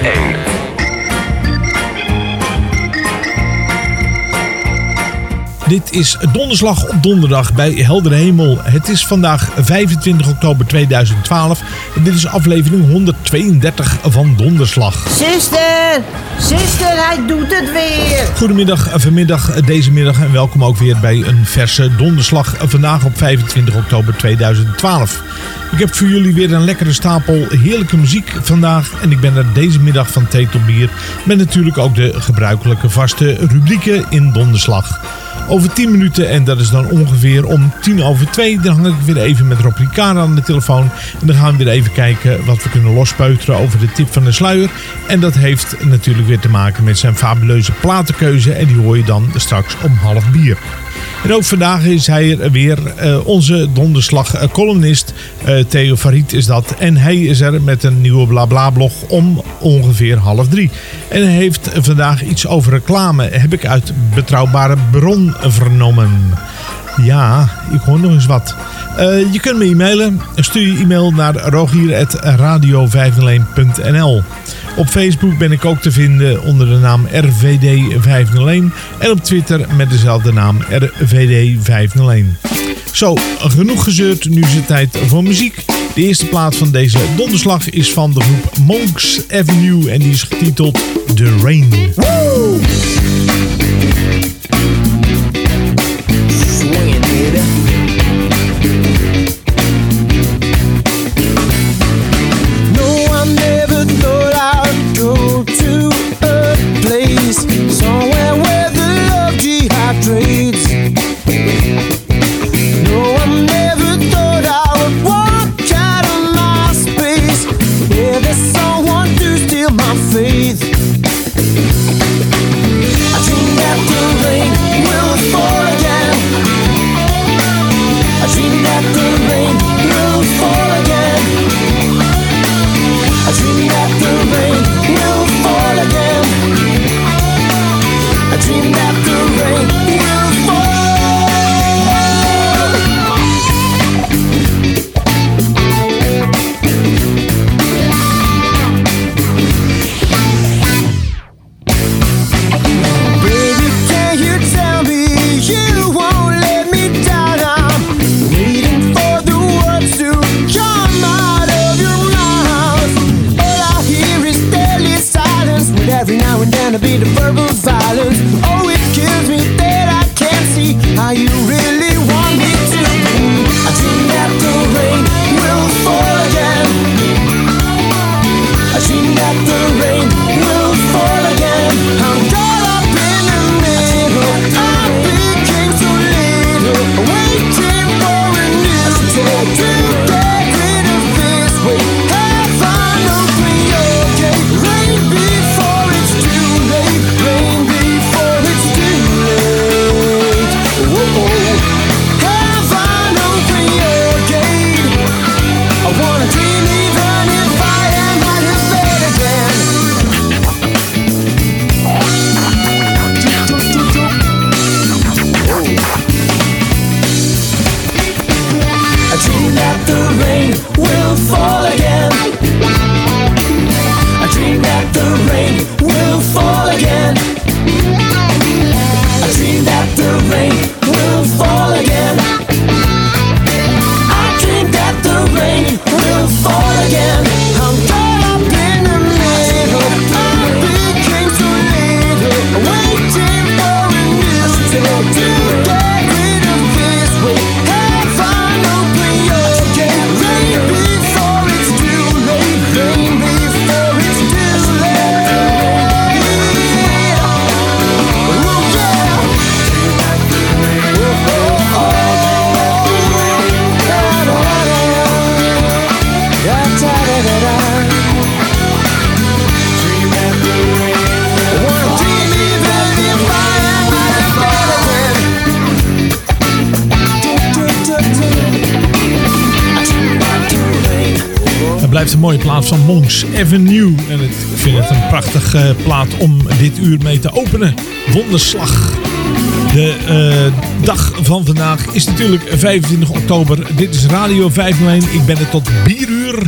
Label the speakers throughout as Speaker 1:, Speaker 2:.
Speaker 1: 501.
Speaker 2: Dit is Donderslag op donderdag bij Heldere Hemel. Het is vandaag 25 oktober 2012 en dit is aflevering 132 van Donderslag.
Speaker 3: Zuster, zuster, hij doet het weer.
Speaker 2: Goedemiddag, vanmiddag, deze middag en welkom ook weer bij een verse Donderslag vandaag op 25 oktober 2012. Ik heb voor jullie weer een lekkere stapel heerlijke muziek vandaag en ik ben er deze middag van thee tot bier met natuurlijk ook de gebruikelijke vaste rubrieken in Donderslag. Over 10 minuten, en dat is dan ongeveer om 10 over 2, dan hang ik weer even met Rob aan de telefoon. En dan gaan we weer even kijken wat we kunnen lospeuteren over de tip van de sluier. En dat heeft natuurlijk weer te maken met zijn fabuleuze platenkeuze. En die hoor je dan straks om half bier. En ook vandaag is hij er weer, eh, onze donderslag eh, Theo Farid is dat. En hij is er met een nieuwe blabla blog om ongeveer half drie. En hij heeft vandaag iets over reclame, heb ik uit betrouwbare bron vernomen. Ja, ik hoor nog eens wat. Eh, je kunt me e-mailen. Stuur je e-mail naar rogier.radio501.nl Op Facebook ben ik ook te vinden onder de naam RVD501. En op Twitter met dezelfde naam RVD501. Zo, genoeg gezeurd. Nu is het tijd voor muziek. De eerste plaat van deze donderslag is van de groep Monks Avenue. En die is getiteld The Rain.
Speaker 4: Now and then a bit of verbal
Speaker 3: te openen. Wonderslag. De eh, dag van vandaag is natuurlijk 25 oktober. Dit is Radio 501. Ik ben er tot bieruur.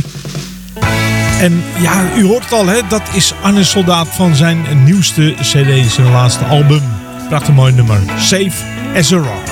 Speaker 3: En ja, u hoort het al, hè? dat is Arne Soldaat van zijn nieuwste cd, zijn laatste album. Prachtig mooi nummer. Safe as a Rock.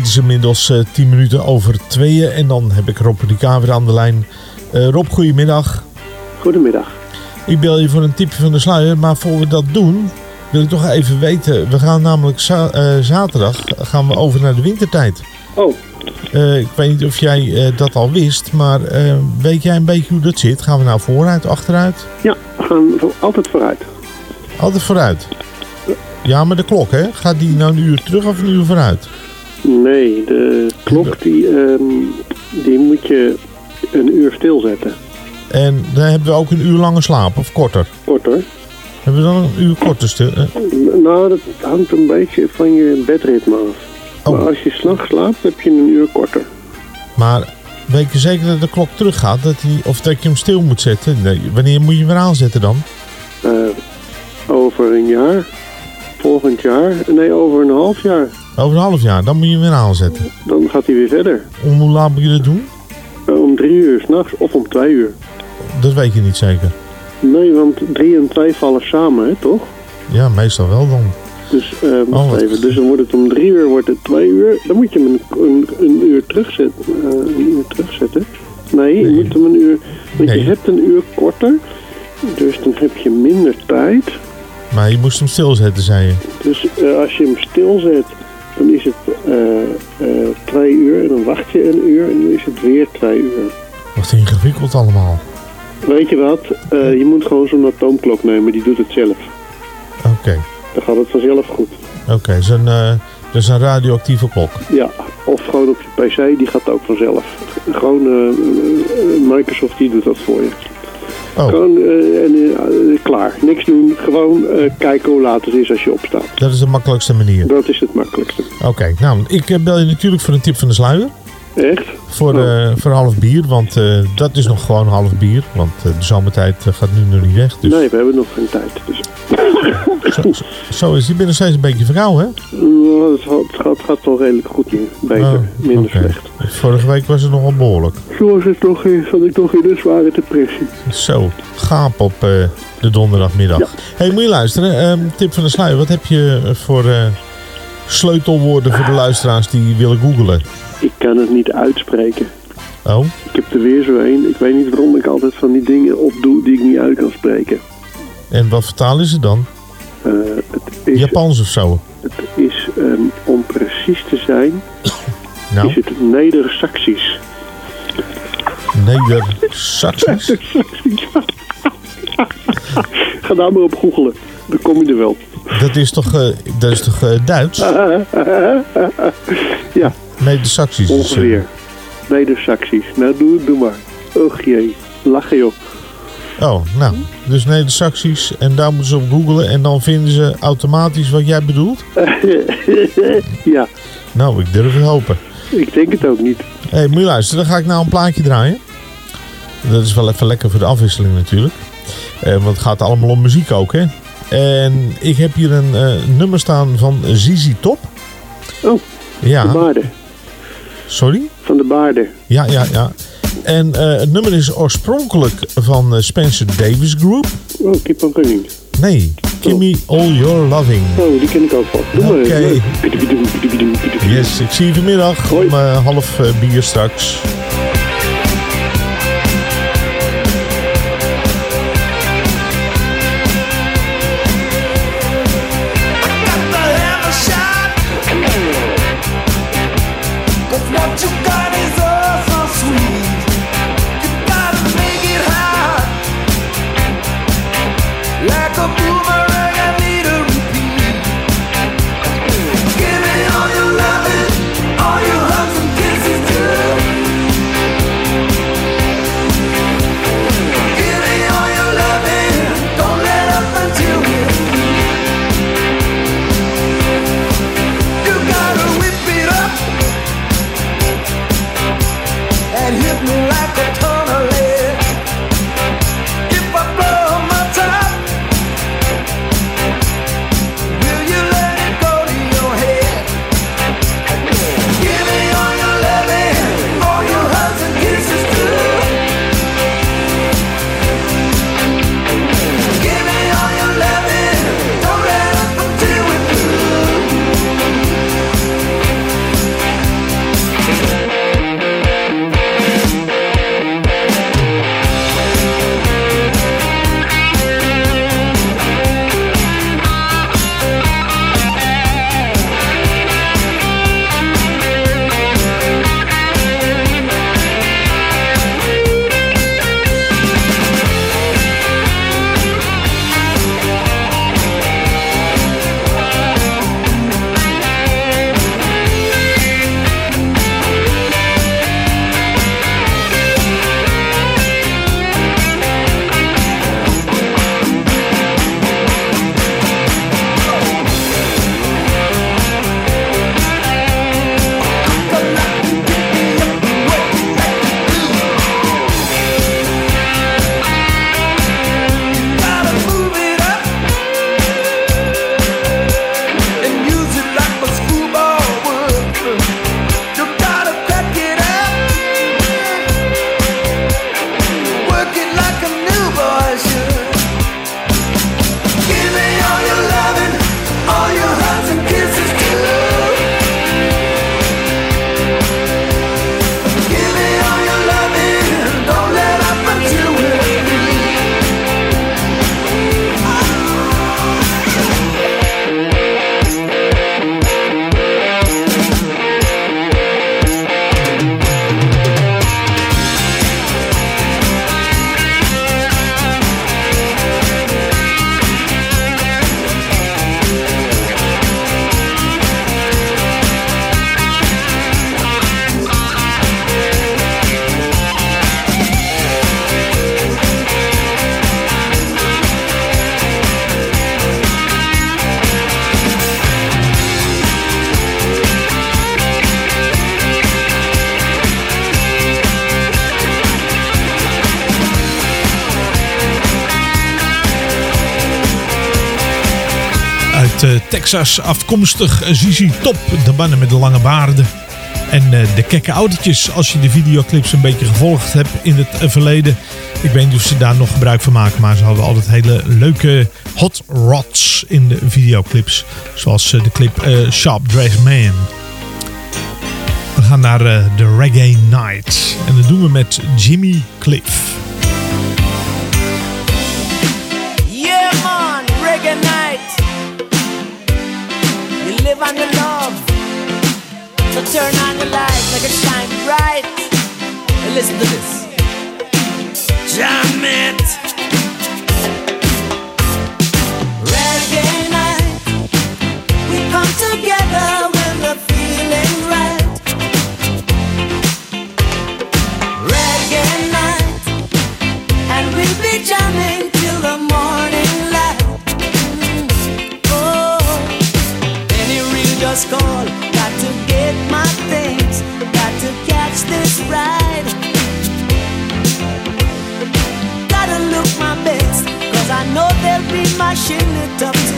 Speaker 3: Het is inmiddels eh 10 minuten over tweeën en dan heb ik Rob Rika weer aan de lijn. Eh, Rob, goedemiddag.
Speaker 5: Goedemiddag.
Speaker 3: Ik bel je voor een tipje van de sluier, maar voor we dat doen wil ik toch even weten. We gaan namelijk za- eh, zaterdag gaan we over naar de wintertijd.
Speaker 5: Oh,
Speaker 2: Eh, ik weet niet of jij eh, dat al wist, maar eh, weet jij een beetje hoe dat zit? Gaan we nou vooruit, achteruit?
Speaker 5: Ja, we gaan altijd vooruit.
Speaker 2: Altijd vooruit. Ja, maar de klok, hè? Gaat die nou een uur terug of een uur vooruit?
Speaker 5: Nee, de klok die, ehm, die moet je een uur stilzetten.
Speaker 2: En dan hebben we ook een uur lange slaap, of korter?
Speaker 5: Korter.
Speaker 2: Hebben we dan een uur korter stil? eh?
Speaker 5: Nou, dat hangt een beetje van je bedritme af. Maar als je s'nachts slaapt, heb je een uur korter.
Speaker 2: Maar weet je zeker dat de klok teruggaat? Dat die, of dat je hem stil moet zetten? Nee, wanneer moet je hem weer aanzetten dan?
Speaker 5: Eh, over een jaar, volgend jaar, nee, over een half jaar,
Speaker 2: Over een half jaar, dan moet je hem weer aanzetten.
Speaker 5: dan gaat hij weer verder.
Speaker 2: Om hoe laat moet je dat doen?
Speaker 5: Eh, om drie uur s'nachts of om twee uur.
Speaker 2: Dat weet je niet zeker.
Speaker 5: Nee, want drie en twee vallen samen, hè, toch?
Speaker 2: Ja, meestal wel dan.
Speaker 5: Dus, eh wacht even. Dus dan wordt het om drie uur, wordt het twee uur. Dan moet je hem een, een, een uur terugzetten. eh, een uur terugzetten. Nee, je moet hem een uur... Want
Speaker 2: Nee.
Speaker 5: je hebt een uur korter. Dus dan heb je minder tijd.
Speaker 2: Maar je moest hem stilzetten, zei je.
Speaker 5: Dus als je hem stilzet, dan is het eh, eh, twee uur. En dan wacht je een uur en dan is het weer twee uur.
Speaker 2: Wat ingewikkeld allemaal.
Speaker 5: Weet je wat? Eh, je moet gewoon zo'n atoomklok nemen. Die doet het zelf.
Speaker 2: Oké,
Speaker 5: Dan gaat het vanzelf goed.
Speaker 2: oké. Eh, dat is een radioactieve klok.
Speaker 5: Ja, of gewoon op je pc, die gaat ook vanzelf. Gewoon Microsoft die doet dat voor je.
Speaker 2: Oh.
Speaker 5: Gewoon en, eh, klaar. Niks doen. Gewoon kijken hoe laat het is als je opstaat.
Speaker 2: Dat is de makkelijkste manier.
Speaker 5: Dat is het makkelijkste.
Speaker 2: Oké, nou, ik bel je natuurlijk voor een tip van de sluier.
Speaker 5: Echt?
Speaker 2: Voor,
Speaker 5: Oh.
Speaker 2: voor half bier, want dat is nog gewoon half bier. Want de zomertijd gaat nu nog niet weg. Dus
Speaker 5: Nee, we hebben nog geen tijd. Dus.
Speaker 2: zo, is bent nog steeds een beetje verkouden, hè?
Speaker 5: Het, gaat, het gaat, wel redelijk goed nu. Beter,
Speaker 2: Oh,
Speaker 5: minder slecht.
Speaker 2: Vorige week was het nogal behoorlijk.
Speaker 5: Zo was het zat ik toch in een zware depressie.
Speaker 2: Zo, gaap op eh, de donderdagmiddag. hey, moet je luisteren. Ehm, tip van de sluier. Wat heb je eh, voor eh, sleutelwoorden voor de luisteraars die willen googlen?
Speaker 5: Ik kan het niet uitspreken.
Speaker 2: Oh,
Speaker 5: Ik heb er weer zo een. Ik weet niet waarom ik altijd van die dingen opdoe die ik niet uit kan spreken.
Speaker 2: En wat vertalen ze dan?
Speaker 5: Eh, het is,
Speaker 2: Japans of zo?
Speaker 5: Het is, ehm, om precies te zijn,
Speaker 2: Nou,
Speaker 5: is het Neder-Saxisch.
Speaker 2: Neder-Saxisch?
Speaker 5: Ga daar maar op googelen. Dan kom je er wel.
Speaker 2: Dat is toch, eh, dat is toch eh, Duits?
Speaker 5: ja,
Speaker 2: Neder-Saxisch. is,
Speaker 5: ongeveer. Neder-Saxisch. Nou, doe, doe maar. Och jee. Lachen joh.
Speaker 2: Oh, nou. Dus Neder-Saxisch. En daar moeten ze op googlen. En dan vinden ze automatisch wat jij bedoelt?
Speaker 5: ja,
Speaker 2: Nou, ik durf het hopen.
Speaker 5: ik denk het ook niet.
Speaker 2: Hé, hey, moet je luisteren. Dan ga ik nou een plaatje draaien. Dat is wel even lekker voor de afwisseling natuurlijk. Eh, want het gaat allemaal om muziek ook, hè. En ik heb hier een eh, nummer staan van Zizi Top.
Speaker 5: Oh,
Speaker 2: Ja.
Speaker 5: de baarden.
Speaker 2: Sorry?
Speaker 5: Van de baarden.
Speaker 2: Ja, ja, ja. En eh, het nummer is oorspronkelijk van eh, Spencer Davis Group.
Speaker 5: Oh, keep on running.
Speaker 2: Nee, Give Me All Your Loving.
Speaker 5: Oh, die ken ik ook wel.
Speaker 2: Oké. Yes, ik zie je vanmiddag om eh, half bier straks. Texas afkomstig eh, ZZ Top. De mannen met de lange baarden. En eh, de kekke autootjes. Als je de videoclips een beetje gevolgd hebt in het eh, verleden. Ik weet niet of ze daar nog gebruik van maken. Maar ze hadden altijd hele leuke hot rods in de videoclips. Zoals de clip Sharp Dressed Man. We gaan naar eh, de Reggae Night. En dat doen we met Jimmy Cliff.
Speaker 3: Live on your love. So turn on the light, make it shine bright. And listen to this. Jam it. fucked up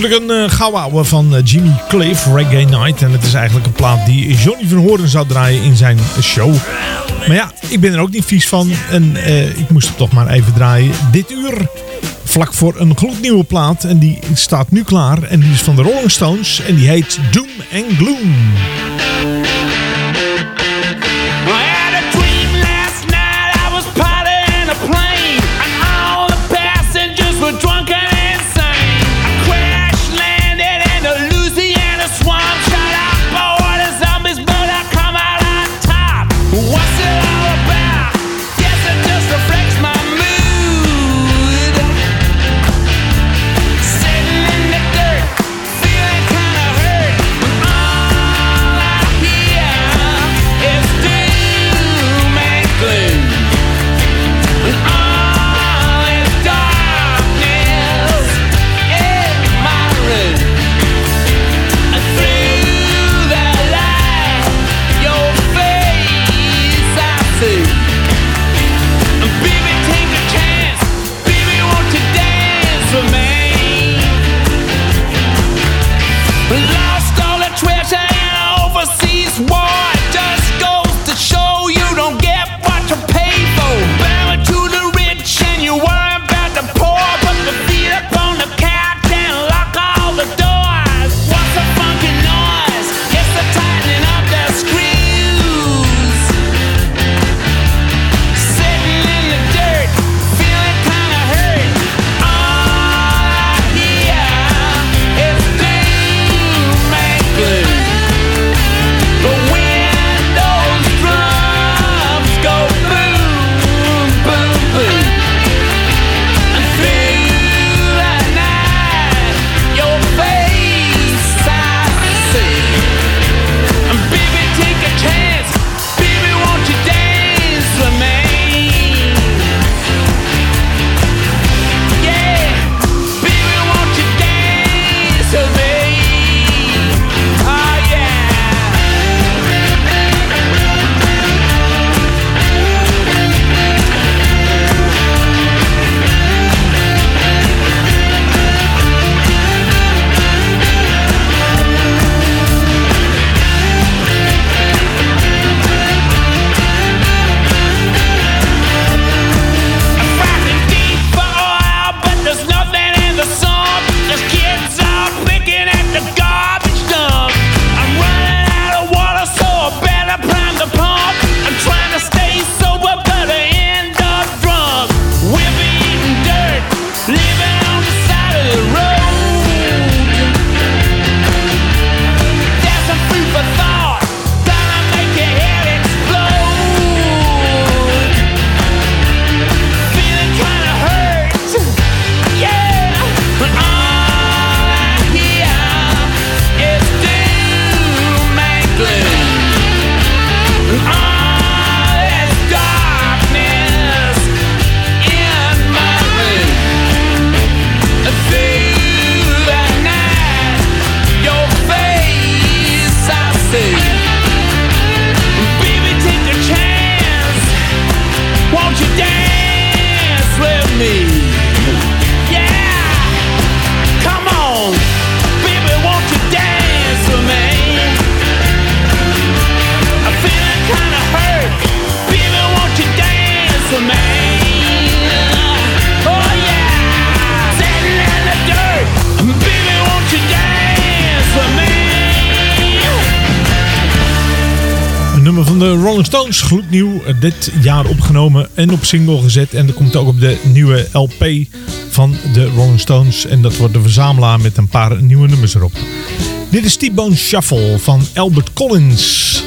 Speaker 2: natuurlijk een ouwe van eh, Jimmy Cliff, Reggae Night. En het is eigenlijk een plaat die Johnny van Hoorn zou draaien in zijn show. Maar ja, ik ben er ook niet vies van. En eh, ik moest het toch maar even draaien. Dit uur, vlak voor een gloednieuwe plaat. En die staat nu klaar. En die is van de Rolling Stones. En die heet Doom and Gloom. Dit jaar opgenomen en op single gezet. En dat komt ook op de nieuwe LP van de Rolling Stones. En dat wordt de verzamelaar met een paar nieuwe nummers erop. Dit is T-Bone Shuffle van Albert Collins.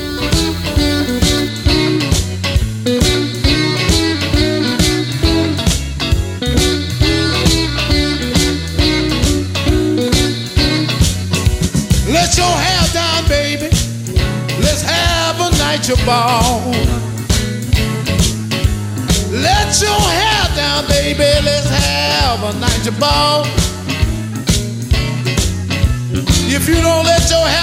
Speaker 6: Let your hair down, baby. Let's have a night ball. If you don't let your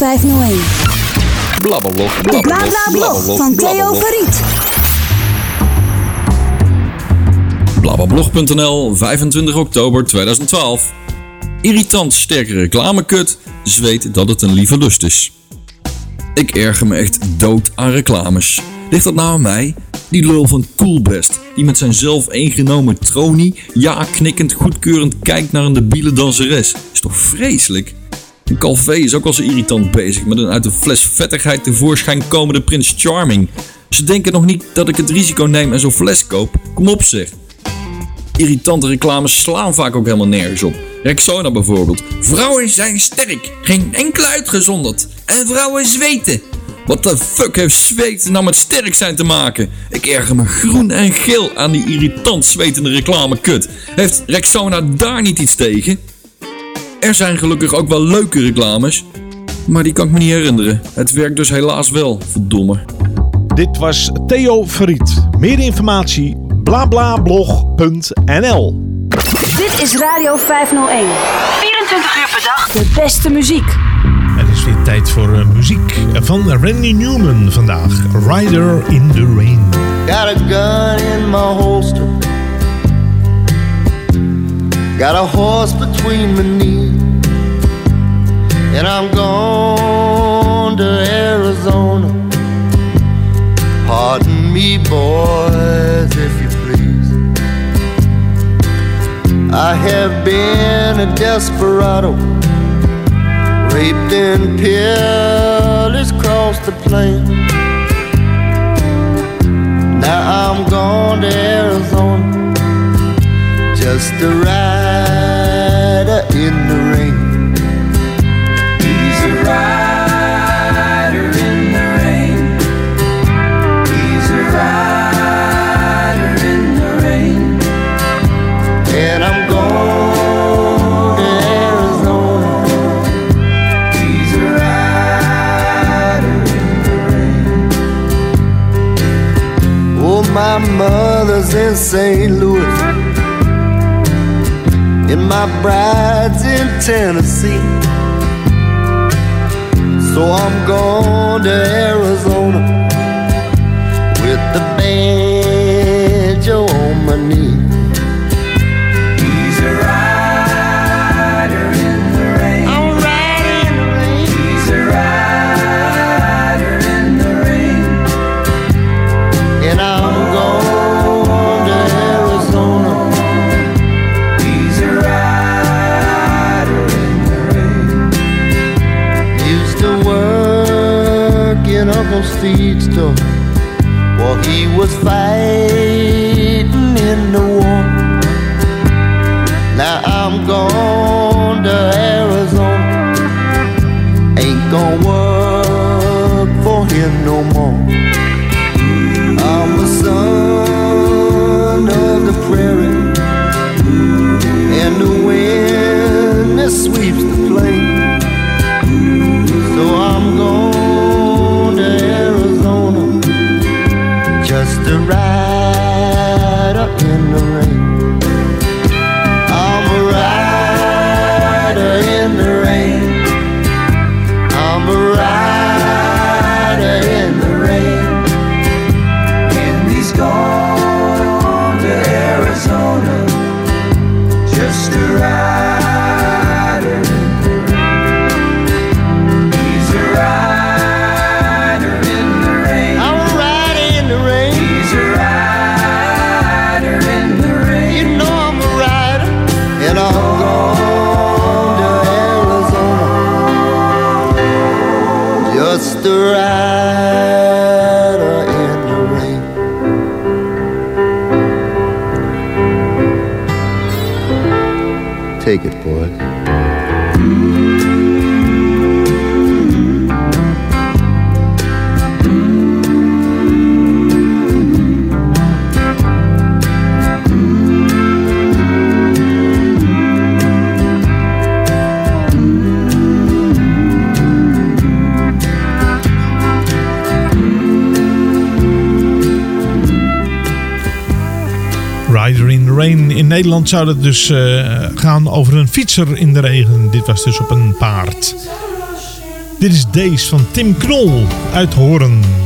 Speaker 7: 501.
Speaker 8: Blablablog,
Speaker 7: De BlaBlaBlog van Theo Verriet.
Speaker 8: Blablablog.nl, 25 oktober 2012. Irritant sterke reclamekut, zweet dat het een lieve lust is. Ik erger me echt dood aan reclames. Ligt dat nou aan mij? Die lul van Coolbest, die met zijn zelf ingenomen tronie ja knikkend goedkeurend kijkt naar een debiele danseres. Is toch vreselijk? Een Calvé is ook al zo irritant bezig met een uit de fles vettigheid tevoorschijn komende Prins Charming. Ze denken nog niet dat ik het risico neem en zo'n fles koop. Kom op zeg. Irritante reclames slaan vaak ook helemaal nergens op. Rexona bijvoorbeeld. Vrouwen zijn sterk, geen enkele uitgezonderd. En vrouwen zweten. Wat de fuck heeft zweten nou met sterk zijn te maken? Ik erger me groen en geel aan die irritant zwetende reclamekut. Heeft Rexona daar niet iets tegen? Er zijn gelukkig ook wel leuke reclames. Maar die kan ik me niet herinneren. Het werkt dus helaas wel, verdomme.
Speaker 2: Dit was Theo Verriet. Meer informatie blablablog.nl
Speaker 7: Dit is Radio 501. 24 uur per dag. De beste muziek.
Speaker 2: Het is weer tijd voor eh, muziek van Randy Newman vandaag. Rider in the Rain.
Speaker 3: Got a gun in my holster. Got a horse between my knees. And I'm gone to Arizona. Pardon me, boys, if you please. I have been a desperado. Raped and pillaged across the plain. Now I'm gone to Arizona just a rider my mother's in St. Louis and my bride's in Tennessee. So I'm going to Arizona with the banjo Steve's store while he was fighting in the war. Now I'm gone to Arizona. Ain't gonna work for him no more.
Speaker 2: zou dat dus eh, gaan over een fietser in de regen. Dit was dus op een paard. Dit is deze van Tim Knol uit Horen.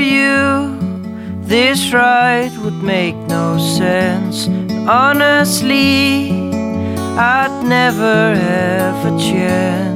Speaker 9: you, this ride would make no sense. Honestly, I'd never have a chance.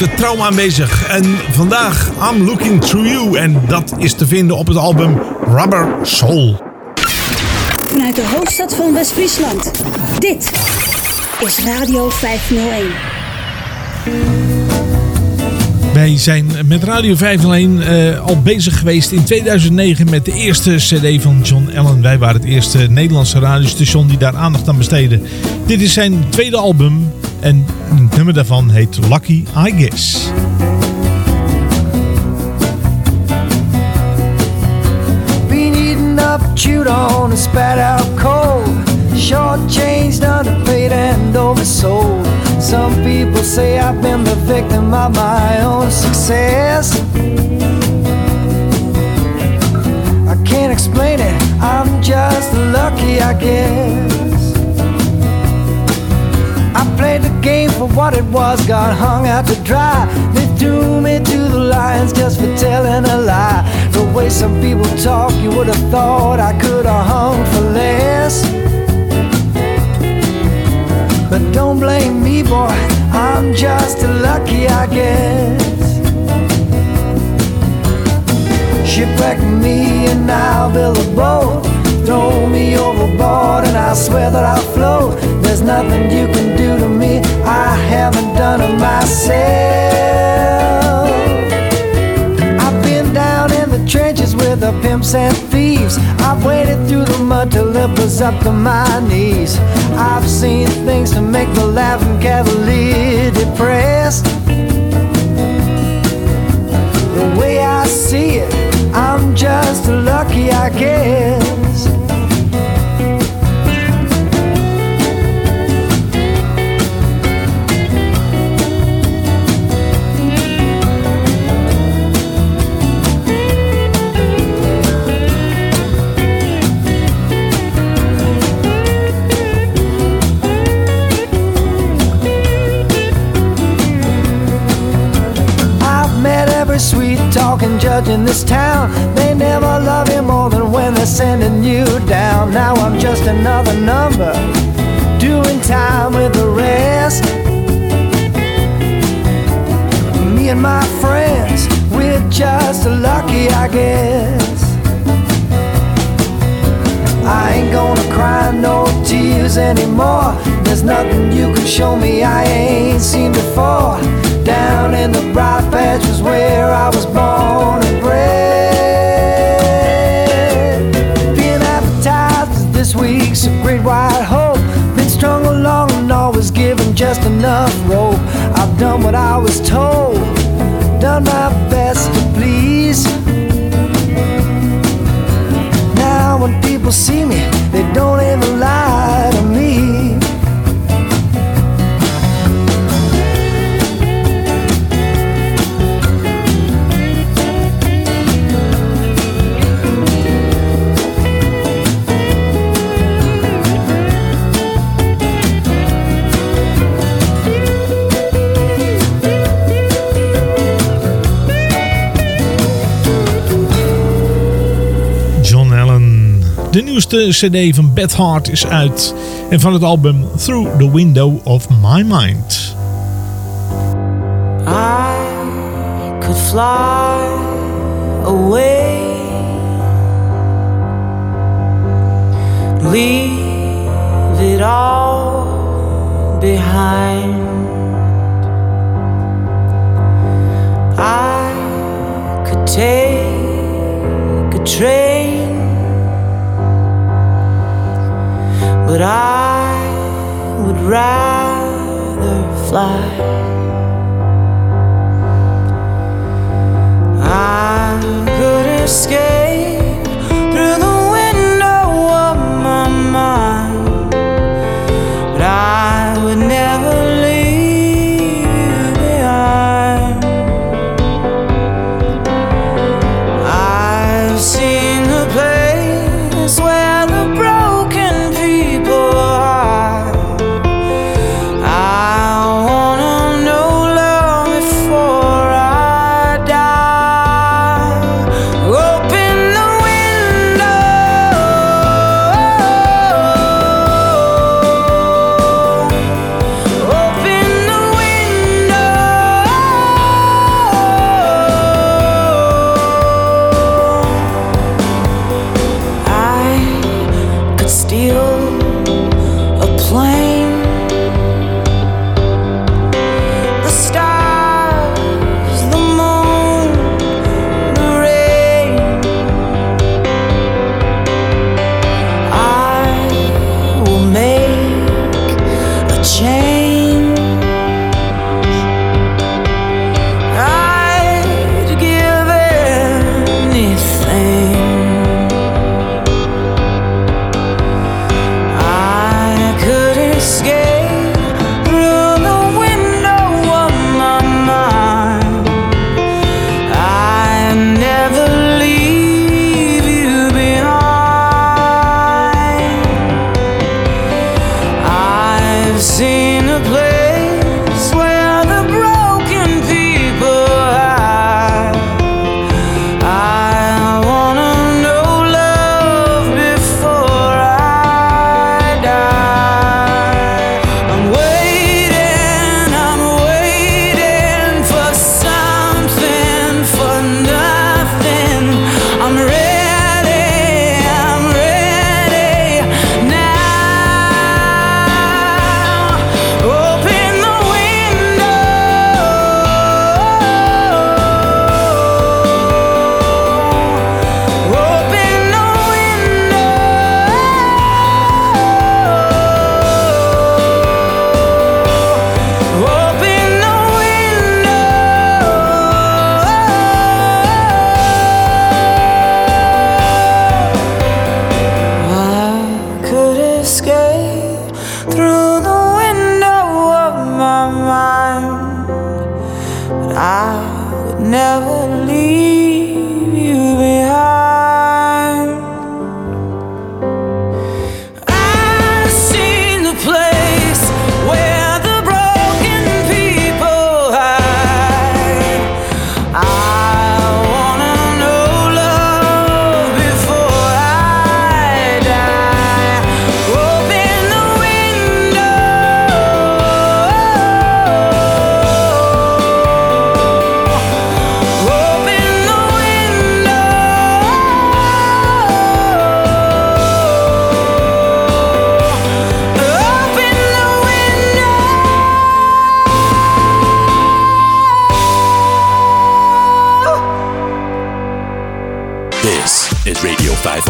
Speaker 2: Altijd trouw aanwezig. En vandaag I'm Looking Through You. En dat is te vinden op het album Rubber Soul.
Speaker 7: Vanuit de hoofdstad van West-Friesland. Dit is Radio 501.
Speaker 2: Wij zijn met Radio 501 eh, al bezig geweest in 2009 met de eerste CD van John Allen. Wij waren het eerste Nederlandse radiostation die daar aandacht aan besteedde. Dit is zijn tweede album en nummer daarvan heet Lucky I Guess.
Speaker 4: Been eaten up, chewed on, and spat out cold. Short-changed, underpaid, and oversold. Some people say I've been the victim of my own success. I can't explain it, I'm just lucky, I guess. Played the game for what it was, got hung out to dry. They threw me to the lions just for telling a lie. The way some people talk, you would have thought I could have hung for less. But don't blame me, boy, I'm just lucky, I guess. Shipwreck me and I'll build a boat. Throw me overboard and I swear that I'll float. There's nothing you can do to me, I haven't done it myself. I've been down in the trenches with the pimps and thieves. I've waded through the mud till it was up to my knees. I've seen things to make the laughing cavalier depressed. The way I see it, I'm just lucky, I guess. Judge in this town. They never love you more than when they're sending you down. Now I'm just another number, doing time with the rest. Me and my friends, we're just lucky, I guess. I ain't gonna cry no tears anymore. There's nothing you can show me I ain't seen before. Down in the bright patch was where I was born week's a great white hope. Been strung along and always given just enough rope. I've done what I was told, done my best to please. Now when people see me,
Speaker 2: nieuwste CD van Beth Hart is uit. En van het album Through the Window of My Mind.
Speaker 4: I could fly away,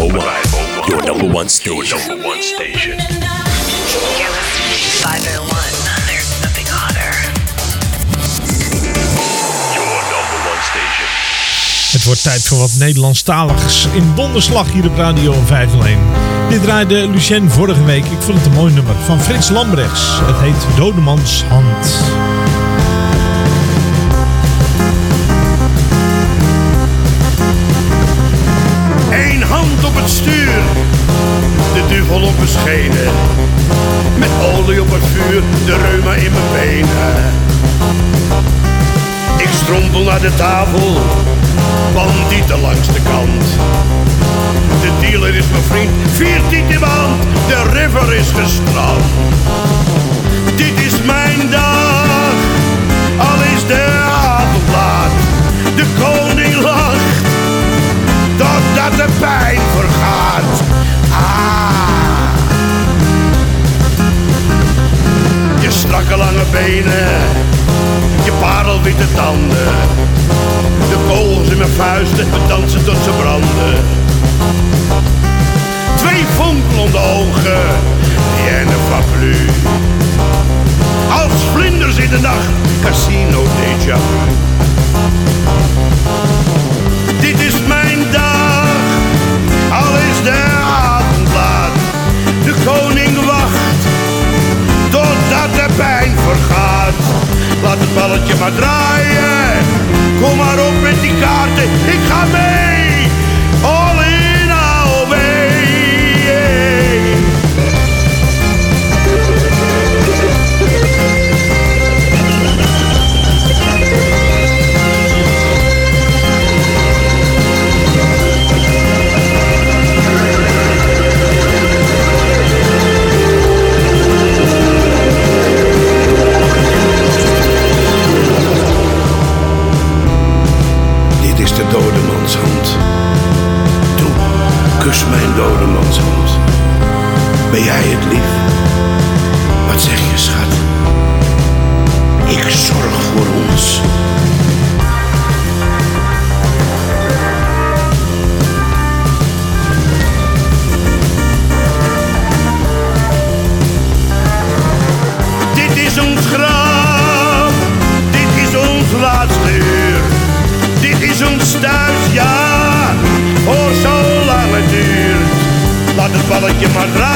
Speaker 10: Radio 501, your number one station.
Speaker 1: Your number one station.
Speaker 11: You're listening to 501. There's nothing hotter.
Speaker 1: Your number one station.
Speaker 2: Het wordt tijd voor wat Nederlandstaligs in donderslag hier op Radio 501. Dit draaide Lucien vorige week. Ik vond het een mooi nummer van Frits Lambrechts. Het heet Dodemans Hand.
Speaker 12: Op het stuur, de duvel op mijn schenen. Met olie op het vuur, de reuma in mijn benen. Ik strompel naar de tafel, bandieten langs de kant. De dealer is mijn vriend, viert niet in hand, de river is gestrand. Dit is mijn dag, al is de avond laat. De lacht, totdat de pijn vergaat. Ah. Je strakke lange benen, je parelwitte tanden. De kogels in mijn vuisten, we dansen tot ze branden. Twee fonkelende ogen, rien ne va plus. Als vlinders in de nacht, casino déjà vu. Dit is mijn dag, al is de. De koning wacht, totdat de pijn vergaat. Laat het balletje maar draaien, kom maar op met die kaarten. Ik ga mee, kus mijn dodemanshand. Ben jij het lief? Wat zeg je, schat? Ik zorg voor ons. Laat het balletje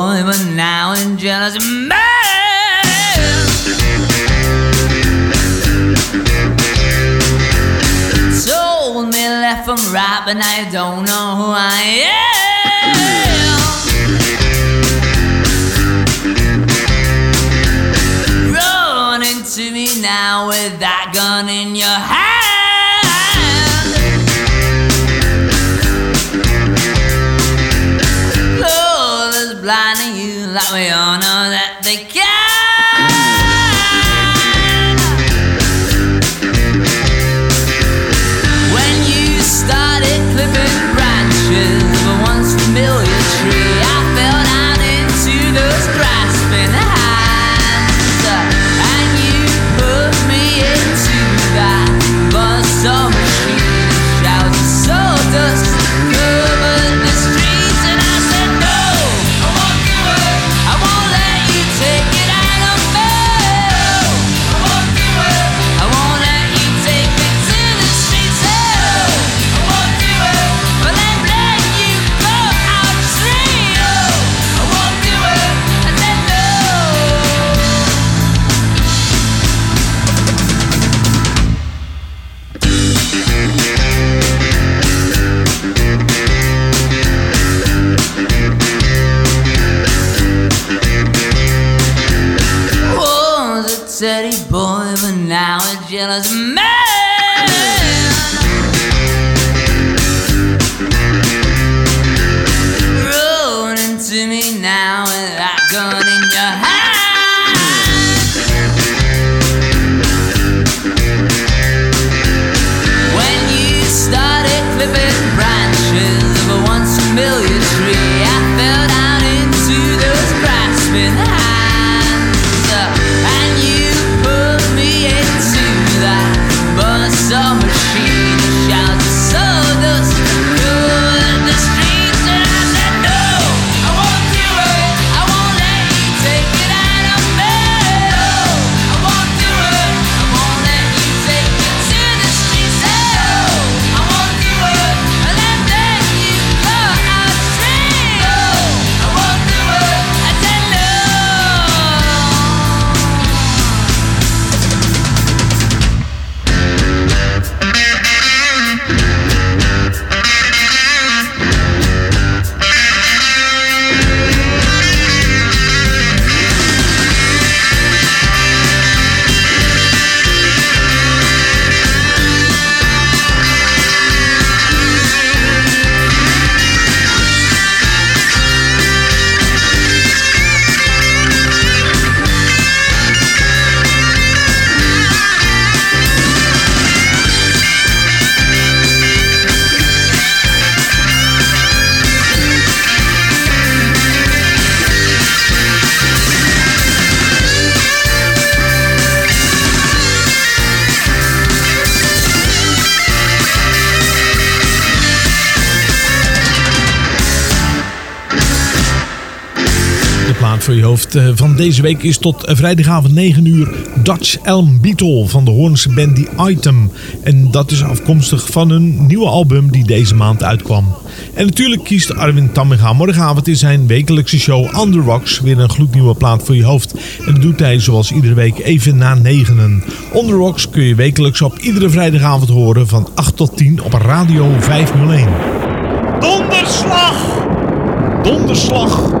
Speaker 13: and I
Speaker 2: don't. Voor je hoofd eh, van deze week is tot eh, vrijdagavond 9 uur Dutch Elm Beetle van de Hoornse band The Item. En dat is afkomstig van een nieuwe album die deze maand uitkwam. En natuurlijk kiest Arwin Tamminga morgenavond in zijn wekelijkse show The Rocks weer een gloednieuwe plaat voor je hoofd. En dat doet hij zoals iedere week even na negenen. The Rocks kun je wekelijks op iedere vrijdagavond horen van 8 tot 10 op Radio 501.
Speaker 14: Donderslag! Donderslag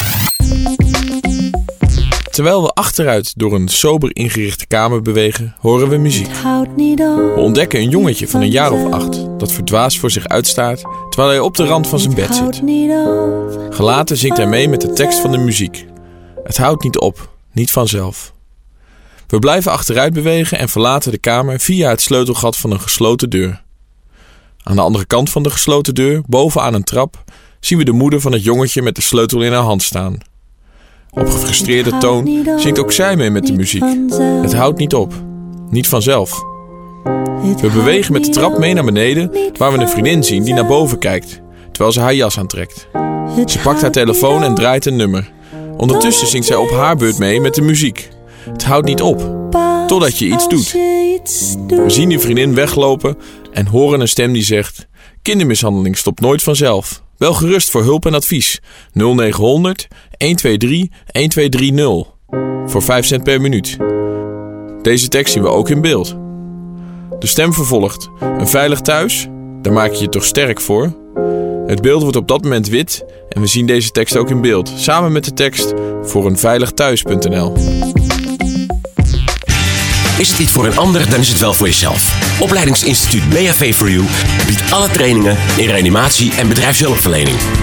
Speaker 15: Terwijl we achteruit door een sober ingerichte kamer bewegen, horen we muziek. We ontdekken een jongetje van een jaar of acht dat verdwaasd voor zich uitstaart terwijl hij op de rand van zijn bed zit. Gelaten zingt hij mee met de tekst van de muziek. Het houdt niet op, niet vanzelf. We blijven achteruit bewegen en verlaten de kamer via het sleutelgat van een gesloten deur. Aan de andere kant van de gesloten deur, bovenaan een trap, zien we de moeder van het jongetje met de sleutel in haar hand staan. Op gefrustreerde toon zingt ook zij mee met de muziek. Het houdt niet op, niet vanzelf. We bewegen met de trap mee naar beneden, waar we een vriendin zien die naar boven kijkt, terwijl ze haar jas aantrekt. Ze pakt haar telefoon en draait een nummer. Ondertussen zingt zij op haar beurt mee met de muziek. Het houdt niet op, totdat je iets doet. We zien die vriendin weglopen en horen een stem die zegt: Kindermishandeling stopt nooit vanzelf. Wel gerust voor hulp en advies. 0900 123 1230. Voor 5 cent per minuut. Deze tekst zien we ook in beeld. De stem vervolgt: Een veilig thuis? Daar maak je je toch sterk voor? Het beeld wordt op dat moment wit en we zien deze tekst ook in beeld, samen met de tekst voor een veilig thuis.nl.
Speaker 10: Is het iets voor een ander, dan is het wel voor jezelf. Opleidingsinstituut BHV for You biedt alle trainingen in reanimatie en bedrijfshulpverlening.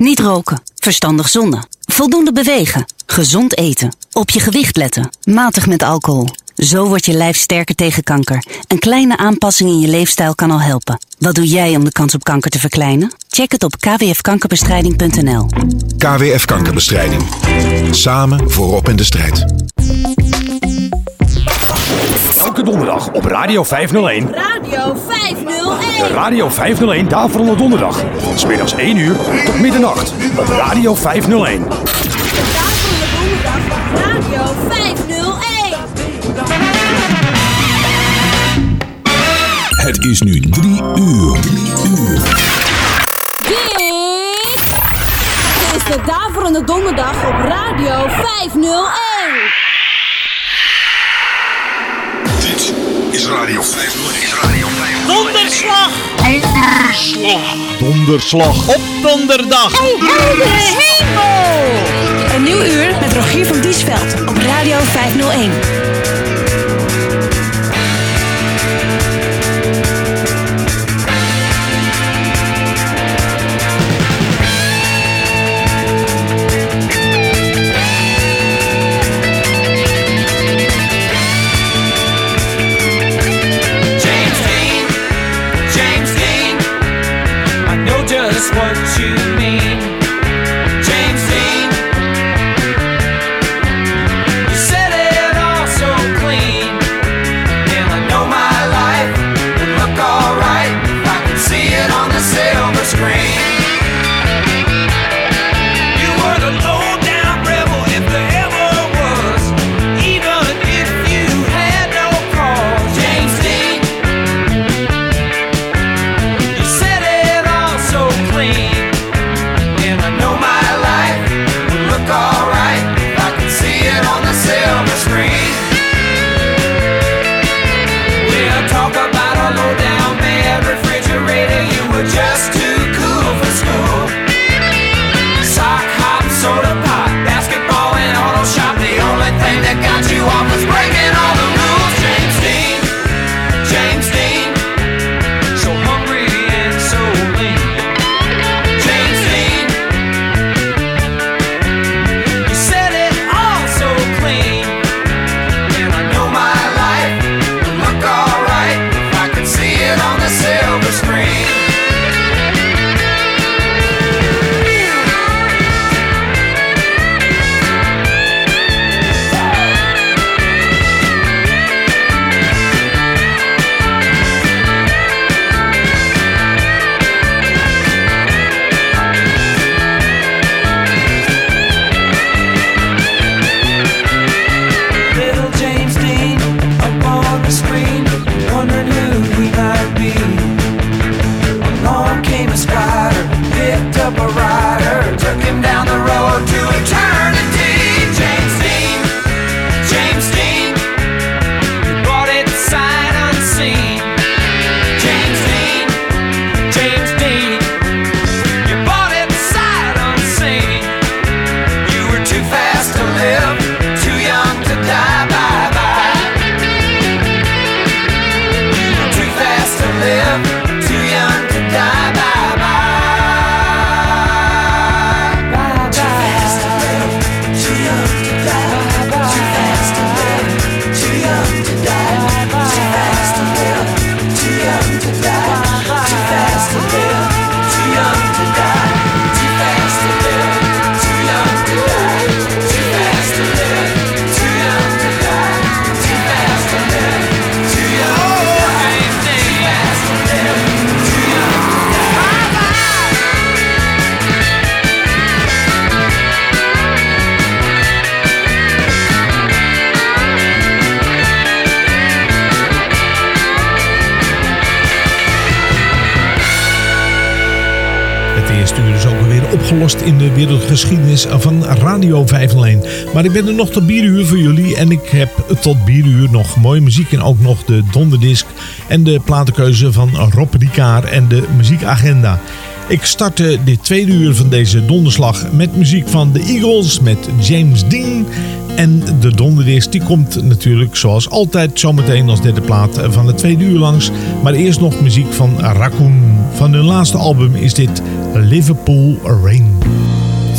Speaker 16: Niet roken, verstandig zonnen, voldoende bewegen, gezond eten, op je gewicht letten, matig met alcohol, Zo wordt je lijf sterker tegen kanker. Een kleine aanpassing in je leefstijl kan al helpen. Wat doe jij om de kans op kanker te verkleinen? Check het op kwfkankerbestrijding.nl.
Speaker 1: KWF Kankerbestrijding. Samen voorop in de strijd.
Speaker 17: Elke donderdag op Radio 501.
Speaker 7: Radio 501.
Speaker 17: De Radio 501 Daverende Donderdag. Van smiddags 1 uur tot middernacht. Op Radio 501.
Speaker 7: Radio 501.
Speaker 1: Het is nu drie uur. Drie uur.
Speaker 7: Dit is de Daverende Donderdag op Radio 501.
Speaker 1: Dit is Radio 501. Is Radio 501.
Speaker 7: Donderslag.
Speaker 14: Donderslag. Donderslag op donderdag.
Speaker 7: heldere hemel.
Speaker 16: Een nieuw uur met Rogier van Diesveld op Radio 501.
Speaker 2: Wereldgeschiedenis van Radio 501. Maar ik ben er nog tot bieruur voor jullie. En ik heb tot bieruur nog mooie muziek. En ook nog de donderdisc en de platenkeuze van Rob Ricard en de muziekagenda. Ik startte dit tweede uur van deze donderslag met muziek van de Eagles, met James Dean. En de donderdisc die komt natuurlijk zoals altijd zometeen als derde plaat van het tweede uur langs. Maar eerst nog muziek van Raccoon. Van hun laatste album is dit Liverpool Rain.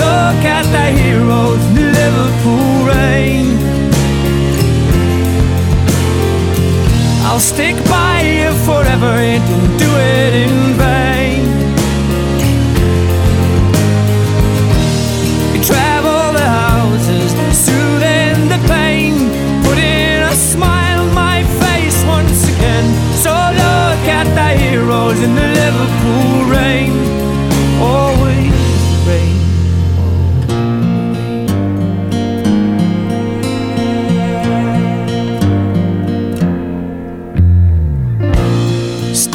Speaker 2: Look at the heroes in Liverpool rain. I'll stick by you forever and do it in vain. You travel the houses, soothing the pain, putting a smile on my face once again. So look at the heroes in the Liverpool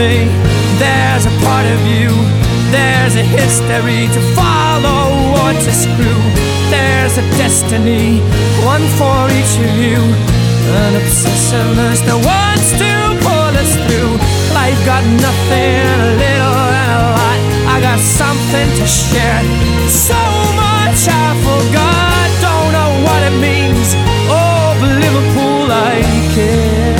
Speaker 2: me, there's a part of you. There's a history to follow or to screw. There's a destiny, one for each of you. An obsessiveness that wants to pull us through. Life got nothing, a little and a lot. I got something to share. So much I forgot, don't know what it means. Oh, but Liverpool, I care.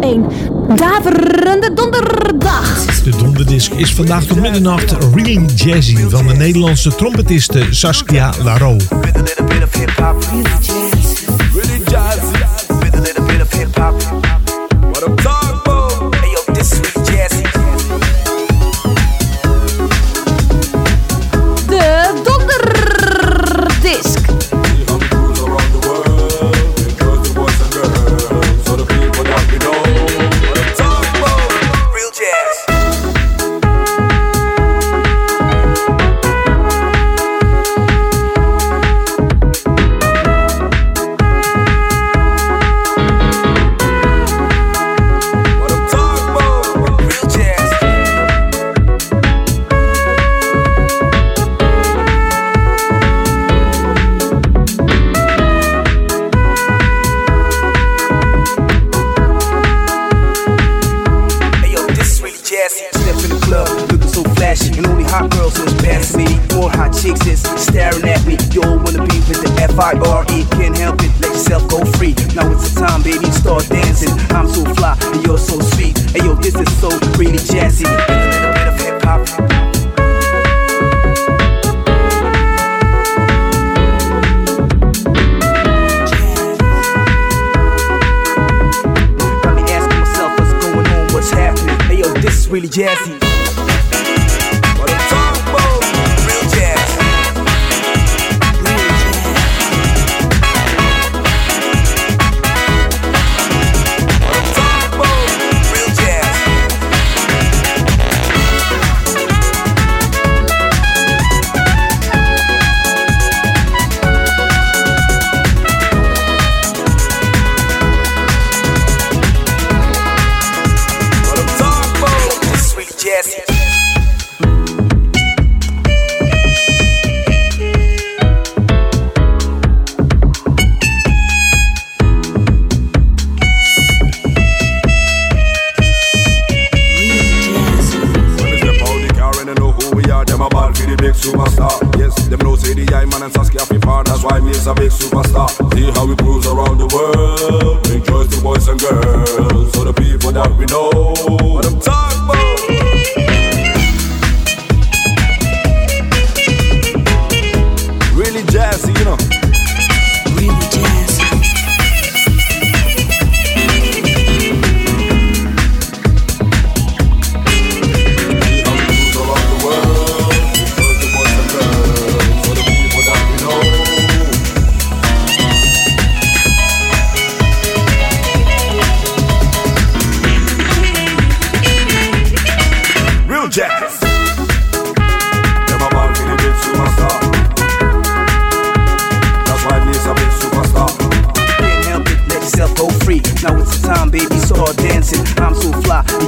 Speaker 7: 101. Daverende donderdag.
Speaker 18: De donderdisc is vandaag tot middernacht Ringing Jazzy van de Nederlandse trompetiste Saskia Laro.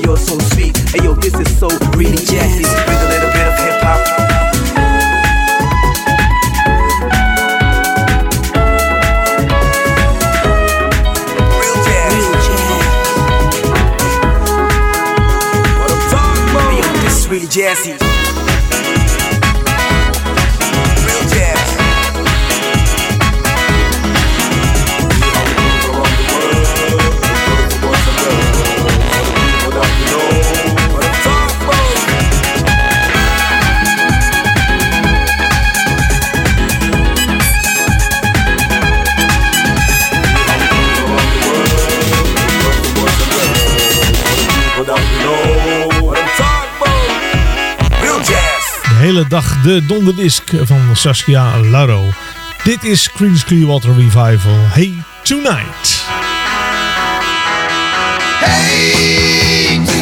Speaker 19: You're so sweet. Hey yo, this is so really jazzy.
Speaker 2: dag de donderdisc van Saskia Laro. Dit is Creedence Water Revival. Hey Tonight.
Speaker 20: Hey tonight.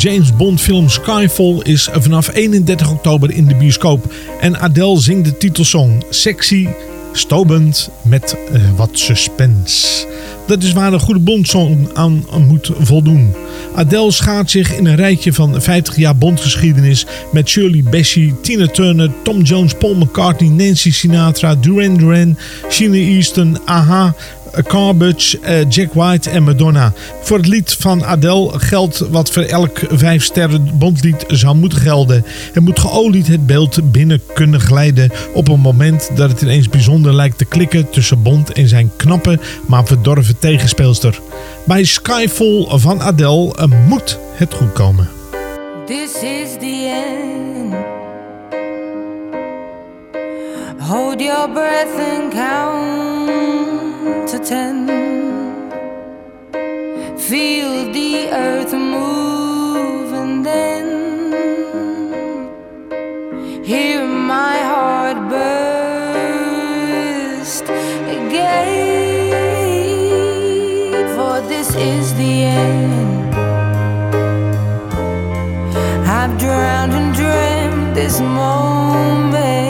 Speaker 2: James Bond film Skyfall is vanaf 31 oktober in de bioscoop. En Adele zingt de titelsong Sexy, stobend met eh, wat suspense. Dat is waar een goede Bondsong aan moet voldoen. Adele schaadt zich in een rijtje van 50 jaar Bondgeschiedenis met Shirley Bassey, Tina Turner, Tom Jones, Paul McCartney, Nancy Sinatra, Duran Duran, Sheena Easton, Aha, Carbage, eh, Jack White en Madonna. Voor het lied van Adele geldt wat voor elk 5 sterren bondlied zou moeten gelden. Het moet geolied het beeld binnen kunnen glijden op een moment dat het ineens bijzonder lijkt te klikken tussen Bond en zijn knappe maar verdorven tegenspeelster. Bij Skyfall van Adele eh, moet het goed komen.
Speaker 9: This is the end. Hold your breath and count to ten. Feel the earth move and then hear my heart burst again. For this is the end. I've drowned and dreamt this moment.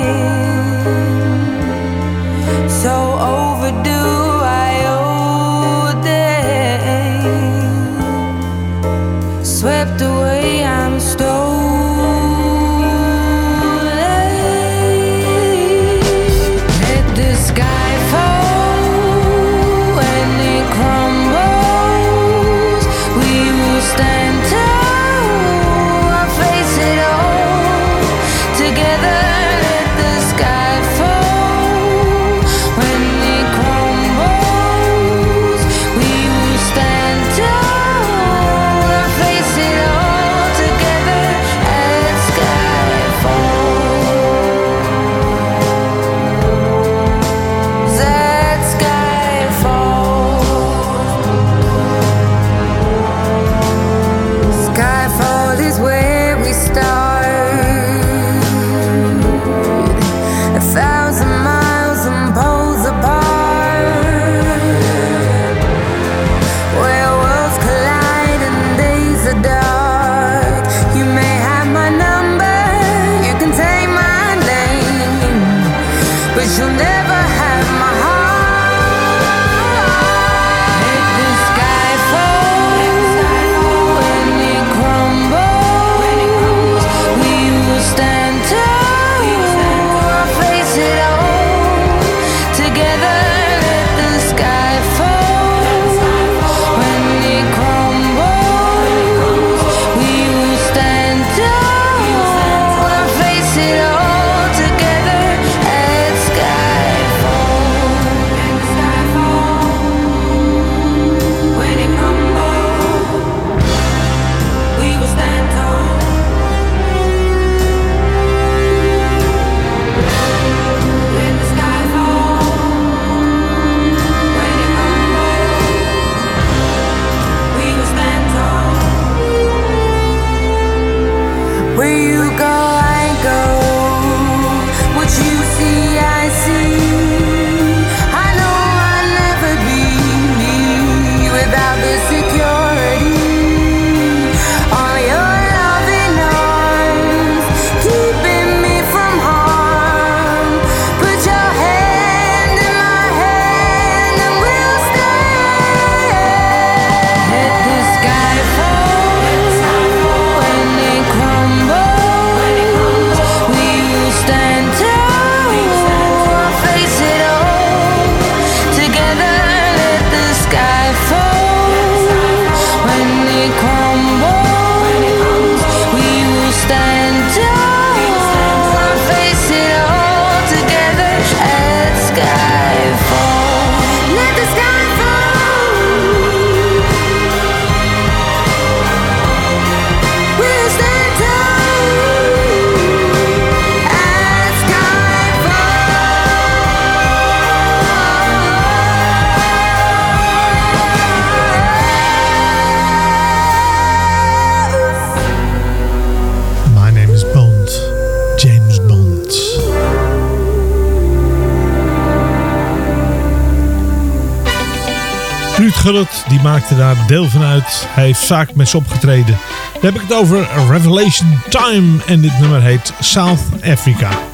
Speaker 3: maakte daar deel van uit. Hij heeft vaak met ze opgetreden. Dan heb ik het over Revelation Time en dit nummer heet South Africa.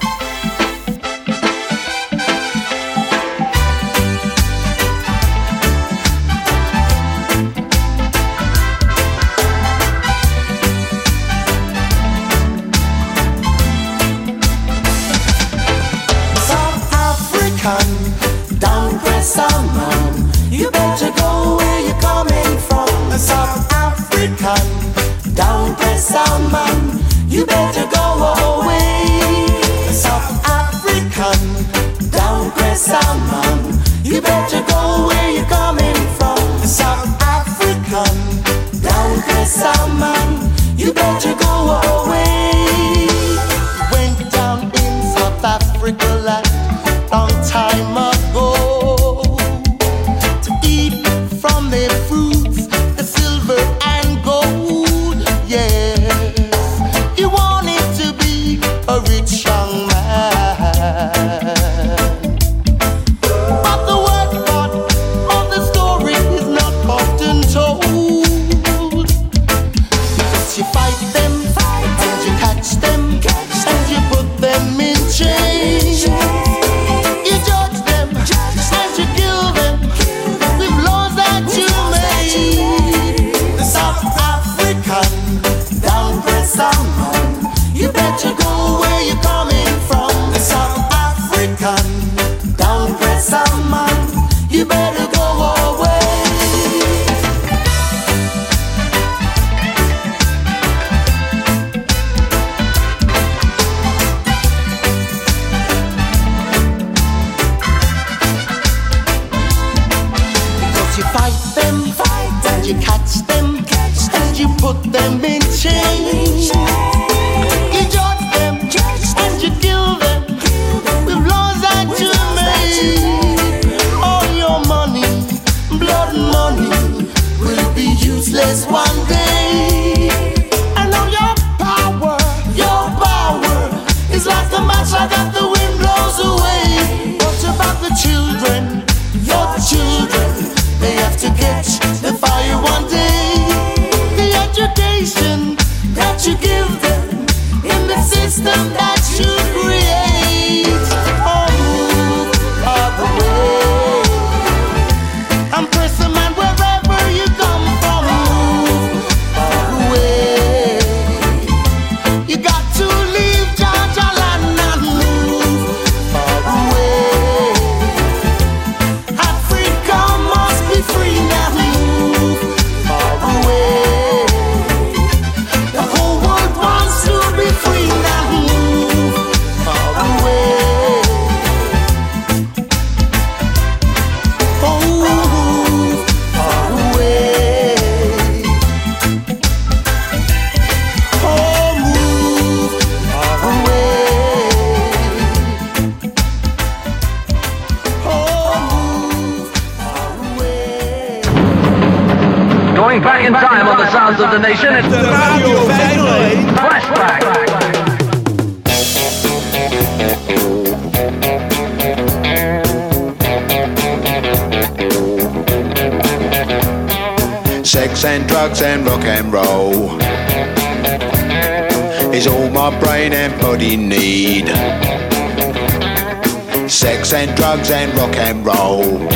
Speaker 21: in the system that you create. and
Speaker 22: drugs and rock and roll is all my brain and body need. Sex and drugs and rock and roll.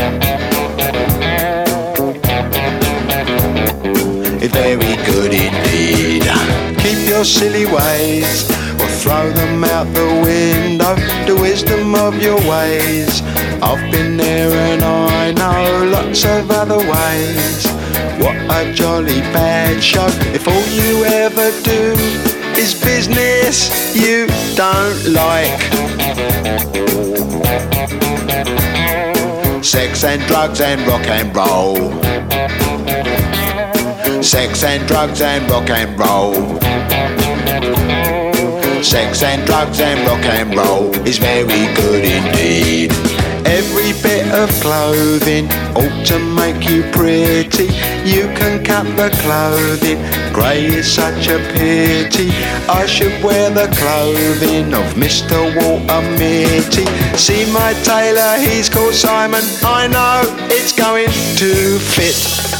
Speaker 22: It's very good indeed. Keep your silly ways or throw them out the window. The wisdom of your ways. I've been there and I know lots of other ways. What a jolly bad show. If all you ever do is business you don't like. Sex and drugs and rock and roll. Sex and drugs and rock and roll. Sex and drugs and rock and roll is very good indeed of clothing ought to make you pretty. You can cut the clothing, grey is such a pity. I should wear the clothing of Mr. Walter Mitty. See my tailor, he's called Simon. I know it's going to fit.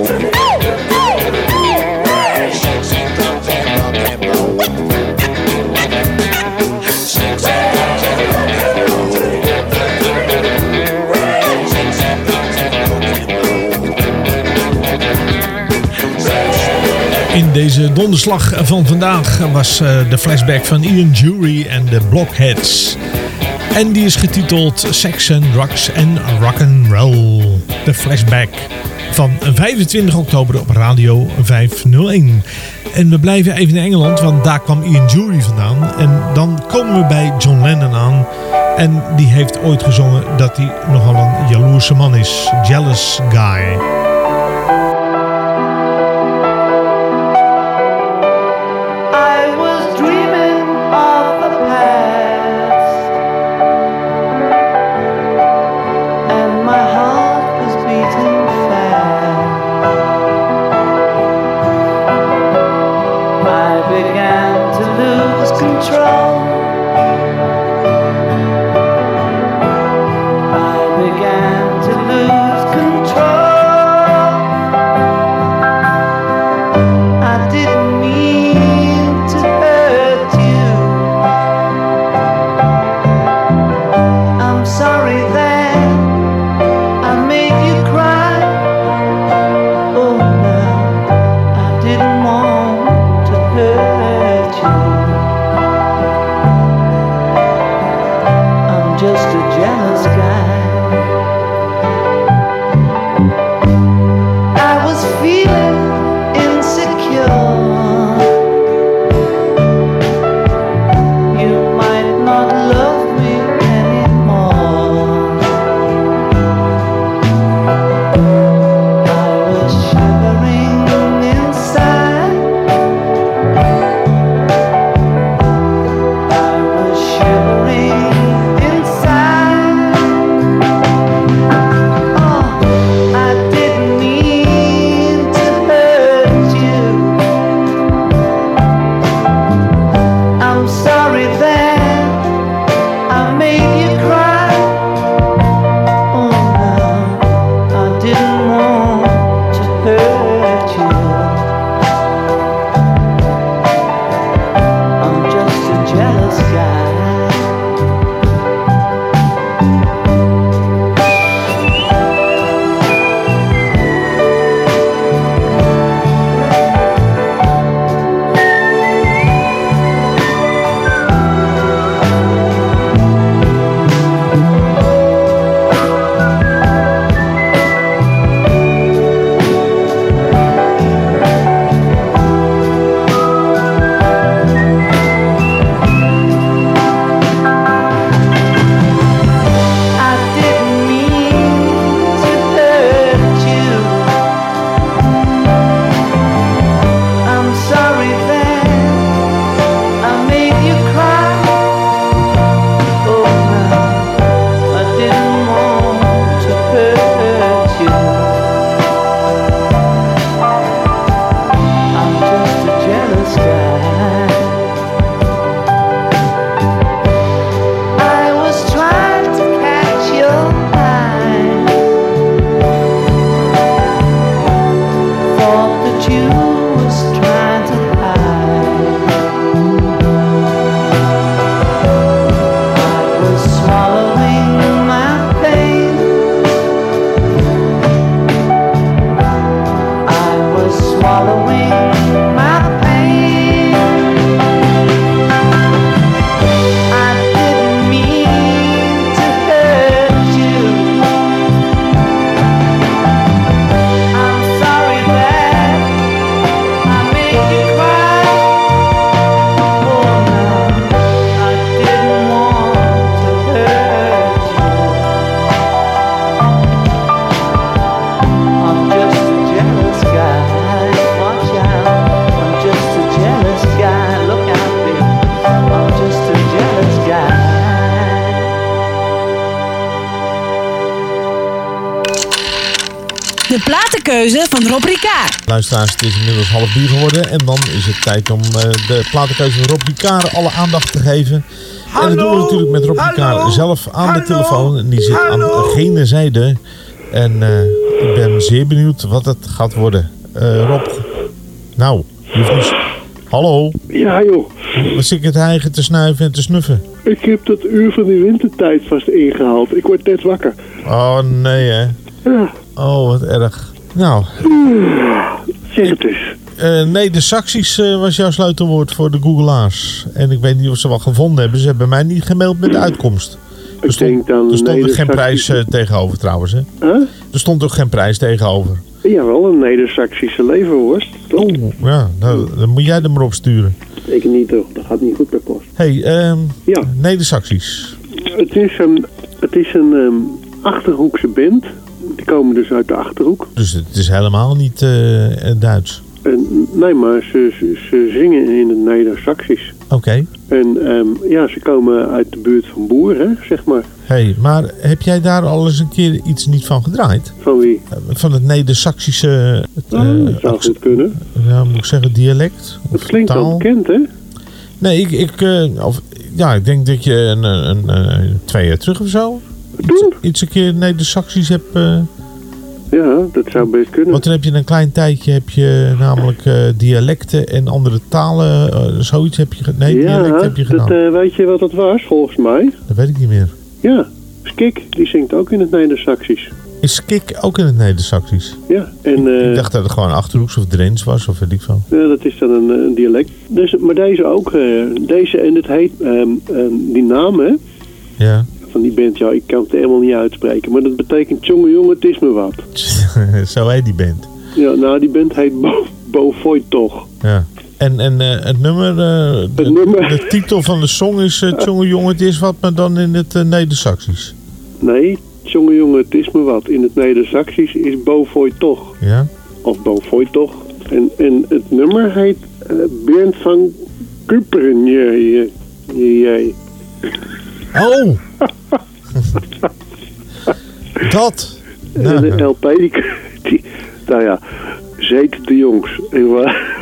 Speaker 2: Deze donderslag van vandaag was eh, de flashback van Ian Jury en de Blockheads. En die is getiteld Sex and Drugs and Rock'n'Roll. De flashback van 25 oktober op Radio 501. En we blijven even in Engeland, want daar kwam Ian Jury vandaan. En dan komen we bij John Lennon aan. En die heeft ooit gezongen dat hij nogal een jaloerse man is. Jealous Guy. Luisteraars, het is inmiddels half bier geworden. En dan is het tijd om eh, de platenkeuze van Rob Ricard alle aandacht te geven. en dat doen we natuurlijk met Rob Ricard zelf aan de telefoon. En die zit aan gene zijde. En eh, ik ben zeer benieuwd wat het gaat worden. Eh, Rob, nou, je hoeft niet... Hallo?
Speaker 5: Ja joh,
Speaker 2: Wat zit ik het eigen te snuiven en te snuffen?
Speaker 5: ik heb dat uur van die wintertijd vast ingehaald. Ik word net wakker.
Speaker 2: Oh nee hè.
Speaker 5: Ja.
Speaker 2: Oh, wat erg. Nou.
Speaker 5: Zeg het eens.
Speaker 2: Eh, nee, de Saxies eh, was jouw sleutelwoord voor de Googelaars. En ik weet niet of ze wat gevonden hebben. Ze hebben mij niet gemaild met de uitkomst. Er stond, er stond
Speaker 5: nee,
Speaker 2: er
Speaker 5: de
Speaker 2: geen prijs eh, tegenover trouwens. Hè?
Speaker 5: Huh?
Speaker 2: Er stond ook geen prijs tegenover.
Speaker 5: Jawel, een Neder-Saxische leverworst.
Speaker 2: Oh, ja, nou, dan moet jij er maar op sturen.
Speaker 5: Ik niet toch, dat gaat niet goed bij post.
Speaker 2: Hé, hey, ehm
Speaker 5: Ja.
Speaker 2: nee, de Saxies.
Speaker 5: Het is een, het is een ehm, Achterhoekse band. Die komen dus uit de Achterhoek.
Speaker 2: Dus het is helemaal niet eh, eh, Duits.
Speaker 5: En, nee, maar ze, ze, ze zingen in het Neder-Saxisch.
Speaker 2: Oké.
Speaker 5: En ehm, ja, ze komen uit de buurt van Boer, hè, zeg maar.
Speaker 2: Hey, maar heb jij daar al eens een keer iets niet van gedraaid?
Speaker 5: Van wie?
Speaker 2: Van het Neder-Saxische...
Speaker 5: Oh,
Speaker 2: eh,
Speaker 5: dat zou goed kunnen.
Speaker 2: ja, moet ik zeggen, dialect?
Speaker 5: Het klinkt wel
Speaker 2: taal?
Speaker 5: bekend, hè?
Speaker 2: Nee, ik, ik, eh, of, ja, ik denk dat je een, een, een- twee jaar terug of zo iets, iets een keer Neder-Saxisch hebt. eh,
Speaker 5: Ja, dat zou best kunnen.
Speaker 2: want dan heb je een klein tijdje heb je namelijk eh, dialecten en andere talen. eh, zoiets heb je, nee, dialect heb je gedaan.
Speaker 5: dat, weet je wat dat was, volgens mij?
Speaker 2: dat weet ik niet meer.
Speaker 5: Ja, Skik, die zingt ook in het Neder-Saxisch.
Speaker 2: Is Skik ook in het Neder-Saxisch?
Speaker 5: Ja, en... eh,
Speaker 2: ik dacht dat het gewoon Achterhoeks of Drents was, of weet ik veel.
Speaker 5: Ja, dat is dan een, een dialect. Dus, maar deze ook. deze, en het heet, ehm, ehm, die naam hè,
Speaker 2: Ja.
Speaker 5: Van die band, ja, ik kan het helemaal niet uitspreken. Maar dat betekent, jongen, jongen, het is me wat.
Speaker 2: zo heet die band.
Speaker 5: Ja, nou, die band heet Bo, toch.
Speaker 2: Ja. En, en eh, het nummer, eh, de, de titel van de song is uh, Tjonge jongen, het is wat, maar dan in het uh, Neder-Saxisch.
Speaker 5: Nee, jongen, jongen, het is me wat. In het Neder-Saxisch is Bo Voigt toch.
Speaker 2: Ja?
Speaker 5: Of Bo Voigt toch. En, en het nummer heet eh Bernd van Kuperen. Jee.
Speaker 2: Oh! Dat!
Speaker 5: En de LP, die, die, nou ja, zeker de jongs.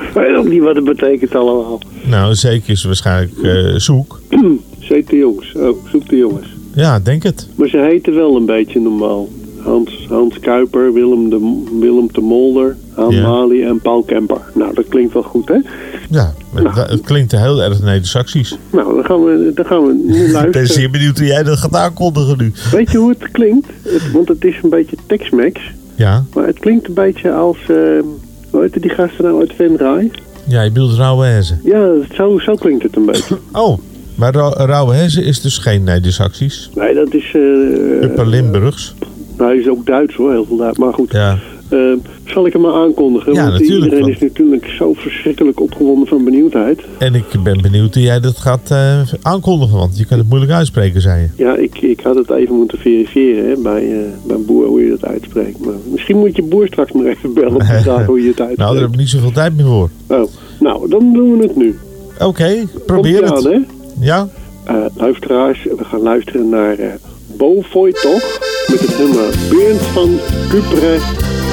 Speaker 5: Ik weet ook niet wat het betekent allemaal.
Speaker 2: Nou, zeker is waarschijnlijk eh, zoek.
Speaker 5: Zeker de jongs. Oh, zoek de jongens.
Speaker 2: Ja, denk het.
Speaker 5: Maar ze heten wel een beetje normaal. Hans, Hans Kuiper, Willem de, Willem de Molder, Haan
Speaker 2: Ja.
Speaker 5: Mali en Paul Kemper. Nou, dat klinkt wel goed, hè?
Speaker 2: Ja, dat- het klinkt heel erg Neder-Saxisch.
Speaker 5: Nou, dan gaan we, dan gaan we nu
Speaker 2: Ik ben
Speaker 5: luisteren.
Speaker 2: zeer benieuwd hoe jij dat gaat aankondigen nu.
Speaker 5: Weet je hoe het klinkt? Het, want het is een beetje Tex-Mex.
Speaker 2: Ja?
Speaker 5: Maar het klinkt een beetje als... eh hoe heet die gasten nou uit Venray?
Speaker 2: Ja, je bedoelt Rauwe Hezen.
Speaker 5: Ja, zo, zo klinkt het een beetje.
Speaker 2: Oh, maar Ra- Rauwe Hezen is dus geen Neder-Saxisch.
Speaker 5: Nee, dat is... eh
Speaker 2: Upper Limburgs.
Speaker 5: Nou, hij is ook Duits hoor, heel veel Duits. Maar goed,
Speaker 2: Ja.
Speaker 5: eh, zal ik hem maar aankondigen?
Speaker 2: Ja,
Speaker 5: want iedereen
Speaker 2: want-
Speaker 5: is natuurlijk zo verschrikkelijk opgewonden van benieuwdheid.
Speaker 2: En ik ben benieuwd hoe jij dat gaat eh, aankondigen, want je kan het moeilijk uitspreken, zei je.
Speaker 5: Ja, ik, ik had het even moeten verifiëren hè, bij, eh, bij Boer hoe je dat uitspreekt. Maar misschien moet je Boer straks maar even bellen om te vragen hoe je het uitspreekt.
Speaker 2: Nou, daar heb ik niet zoveel tijd meer voor.
Speaker 5: Oh, nou, dan doen we het nu.
Speaker 2: Oké, probeer het.
Speaker 5: aan, hè?
Speaker 2: Ja?
Speaker 5: Eh, luisteraars, we gaan luisteren naar Bo Voigt toch? Met het nummer Berend van Kuperen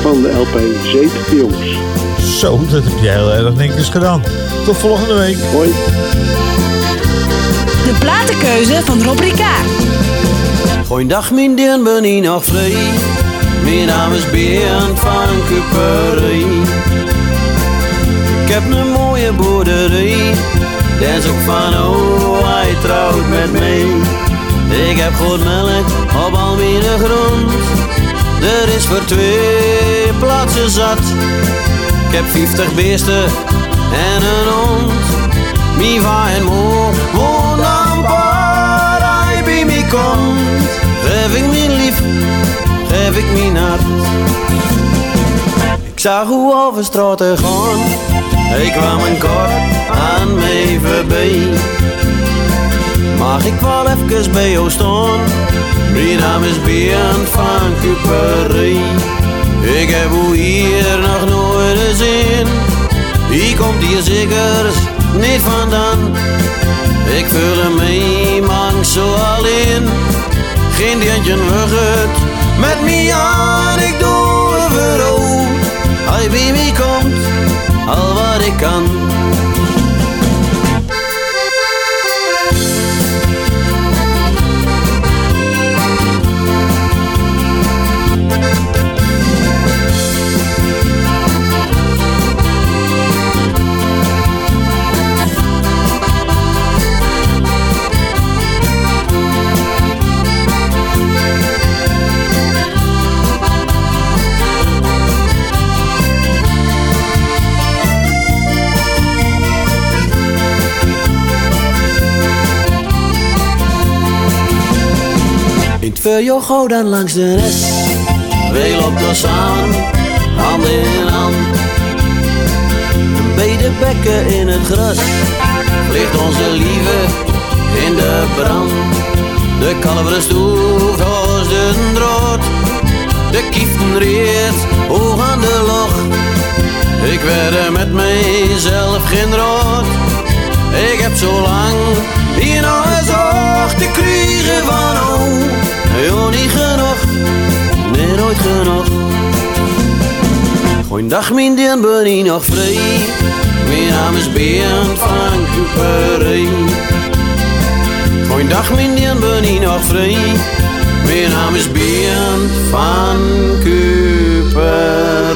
Speaker 5: van de LP Zeet de Jongs.
Speaker 2: Zo, dat heb je heel erg netjes gedaan. Tot volgende week.
Speaker 5: Hoi.
Speaker 7: De platenkeuze van Rob Ricard.
Speaker 23: Goeiedag, mijn dien ben ik nog vrij. Mijn naam is Berend van Kuperij. Ik heb een mooie boerderij. Dat is ook van oh, hij trouwt met mij. Ik heb goed melk op al mijn grond. Er is voor twee plaatsen zat. Ik heb 50 beesten en een hond. Mijn va en moe woont aan. Hij bij mij komt. Geef ik mijn lief, geef ik mijn hart. Ik zag hoe over straten gaan. Ik kwam een kort aan mij voorbij. Mag ik wel even bij jou staan? Mijn naam is Berend van Kuperij. Ik heb hoe hier nog nooit gezien. Wie komt hier zeker niet vandaan? Ik voel me man zo alleen. Geen dientje het met me aan, ik doe overal. hij bij mij komt, al wat ik kan. In het verjoch dan langs de rest, wij lopen samen, hand in hand. Bij de bekken in het gras, ligt onze lieve in de brand. De kalveren stoeft als de drood, de kieften reert hoog aan de loch. Ik werd er met mijzelf geen rood. Ik heb zo lang hier nog gezocht te krijgen van oh, joh, niet genoeg, nee nooit genoeg. Goeiedag mijn dien ben ik nog vrij, mijn naam is Berend van Kuperij. Goeiedag mijn dien ben ik nog vrij, mijn naam is Berend van Kuperij.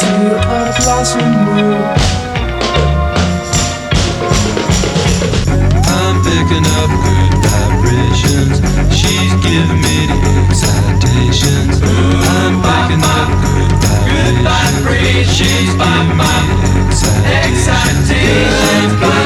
Speaker 3: to a blossom.
Speaker 24: I'm picking up good vibrations. She's giving me excitations. I'm picking up good vibrations. She's giving me excitations.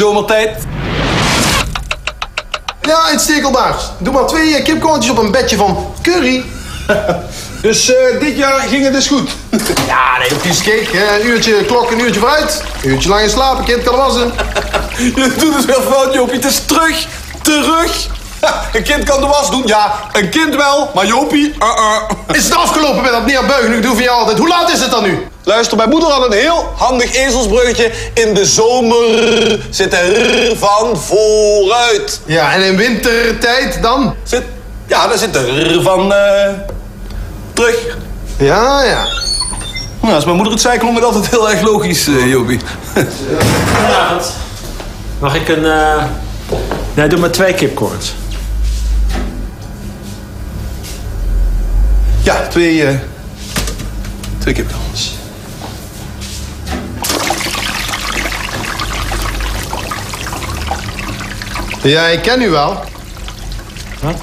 Speaker 25: Zomertijd?
Speaker 26: Ja, uitstekendbaars. Doe maar twee eh, kipkorntjes op een bedje van curry. dus eh, dit jaar ging het dus goed. ja, nee, op piece cake. hè. Een uurtje klok, een uurtje vooruit. Een uurtje lang in slapen, kind kan wassen.
Speaker 25: Je doet het weer fout, Jopie. Het is terug. Terug. Een kind kan de was doen, ja. Een kind wel, maar Jopie, uh-uh.
Speaker 26: Is het afgelopen met dat neerbuigen? Ik doe van jou altijd. Hoe laat is het dan nu?
Speaker 25: Luister, mijn moeder had een heel handig ezelsbruggetje. In de zomer zit er van vooruit.
Speaker 26: Ja, en in wintertijd dan?
Speaker 25: Zit, ja, dan zit er van eh, terug.
Speaker 26: Ja, ja.
Speaker 25: Nou, als mijn moeder het zei, klonk het altijd heel erg logisch, eh, Jopie.
Speaker 27: Goedenavond. Mag ik een... eh Nee, doe maar twee kipcorns.
Speaker 26: Ja, twee, eh twee kipkorns. Ja, ik ken u wel.
Speaker 27: Wat?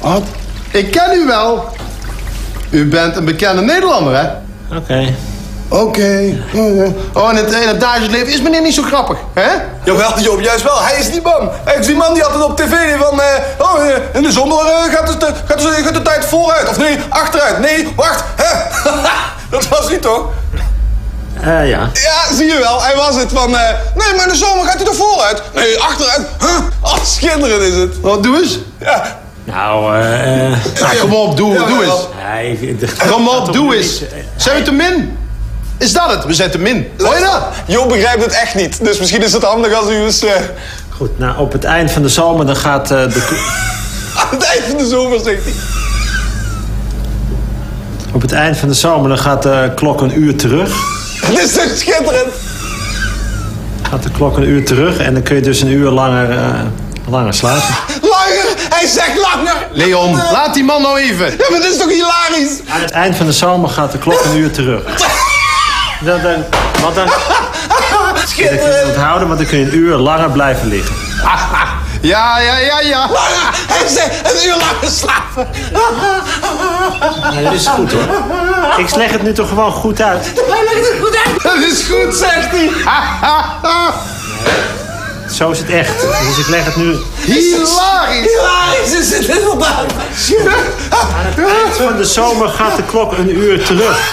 Speaker 26: Wat? Ik ken u wel. U bent een bekende Nederlander, hè?
Speaker 27: Oké.
Speaker 26: Oké. Oh, in het, in het dagelijks leven is meneer niet zo grappig, hè?
Speaker 25: Jawel, Joop, juist wel. Hij is niet bang. Hij is die man die altijd op tv van... eh, oh, eh, in de zomer eh, gaat, de, gaat, de, gaat de tijd vooruit. Of nee, achteruit. Nee, wacht. Hè? Dat was niet, toch?
Speaker 27: Eh, ja.
Speaker 25: Ja, zie je wel. Hij was het van... eh, nee, maar in de zomer gaat hij er vooruit. Nee, achteruit. Huh? Oh, schitterend is het.
Speaker 26: Wat, doe eens.
Speaker 25: Ja.
Speaker 27: Nou, eh...
Speaker 26: Ja, kom op, doe, doe eens.
Speaker 27: Nee,
Speaker 26: Kom op, doe eens. Zijn we te min? Is dat het? We zijn te min. Hoor je dat?
Speaker 25: Joop begrijpt het echt niet. Dus misschien is het handig als u eens... eh,
Speaker 27: Goed, nou, op het eind van de zomer dan gaat eh, de...
Speaker 25: aan het eind van de zomer, zegt hij.
Speaker 27: Op het eind van de zomer dan gaat de klok een uur terug.
Speaker 25: Dit is toch schitterend?
Speaker 27: Gaat de klok een uur terug en dan kun je dus een uur langer, eh, langer slapen.
Speaker 25: Langer! Hij zegt langer!
Speaker 26: Leon, laat die man nou even.
Speaker 25: Ja, maar dit is toch hilarisch?
Speaker 27: Aan het eind van de zomer gaat de klok een uur terug. Dan, dan, dan, dan kun je het onthouden, want dan kun je een uur langer blijven liggen.
Speaker 26: Ja, ja, ja, ja.
Speaker 25: Langer! Hij zegt een uur langer slapen.
Speaker 27: Nee, dat is goed hoor. Ik leg het nu toch gewoon goed uit.
Speaker 25: Hij legt het goed uit. Dat is goed, zegt hij.
Speaker 27: Zo is het echt. Dus ik leg het nu...
Speaker 26: Hilarisch.
Speaker 25: Hilarisch is het inderdaad.
Speaker 27: Aan het eind van de zomer gaat de klok een uur terug.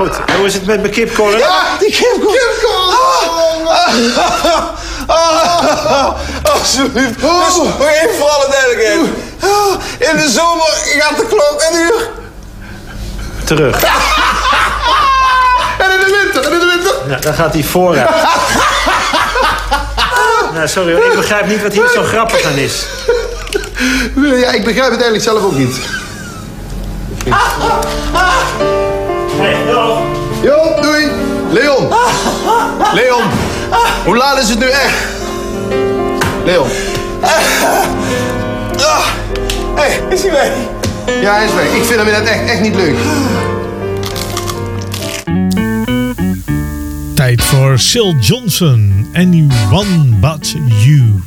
Speaker 27: Goed, hoe is het met mijn kipkorn?
Speaker 25: Ja, die kipkorn. Kipkorn. Alsjeblieft. Dus, nog even voor alle duidelijkheid. In de zomer gaat de klok een uur.
Speaker 27: Terug.
Speaker 26: En in de winter, en in de winter.
Speaker 27: Nou, dan gaat hij vooruit. Nou, sorry hoor, ik begrijp niet wat hier zo grappig aan is.
Speaker 26: Ja, ik begrijp het eigenlijk zelf ook niet. Jo, doei. Leon. Leon. Hoe laat is het nu echt? Leon.
Speaker 25: Ah. Hé, is hij weg?
Speaker 26: Ja, hij is weg. Ik vind hem net echt, echt niet leuk.
Speaker 2: Tijd voor Sil Johnson. Anyone but you.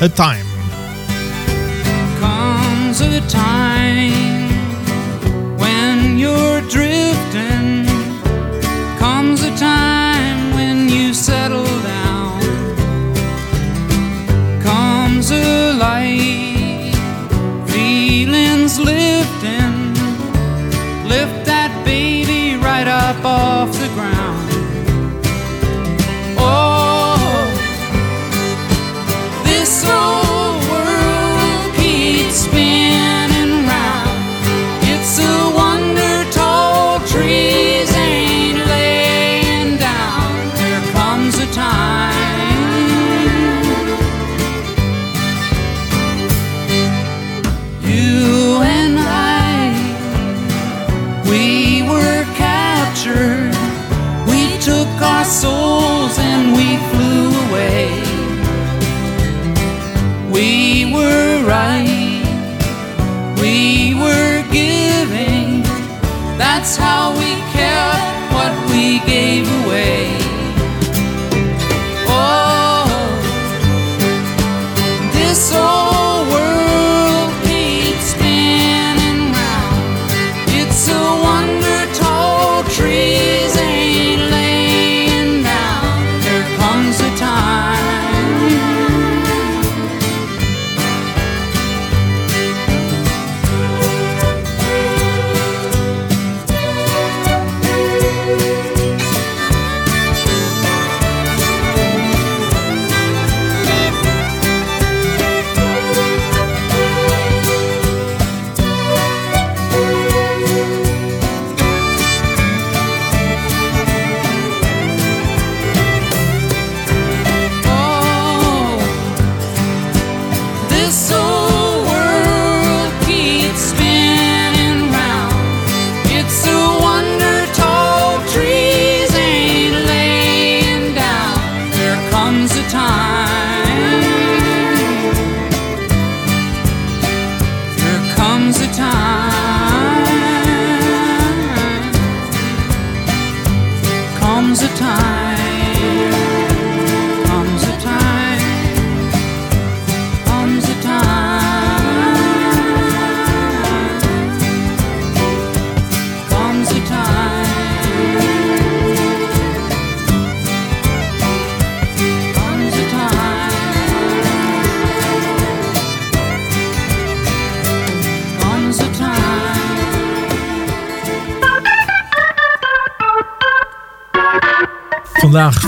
Speaker 2: A time.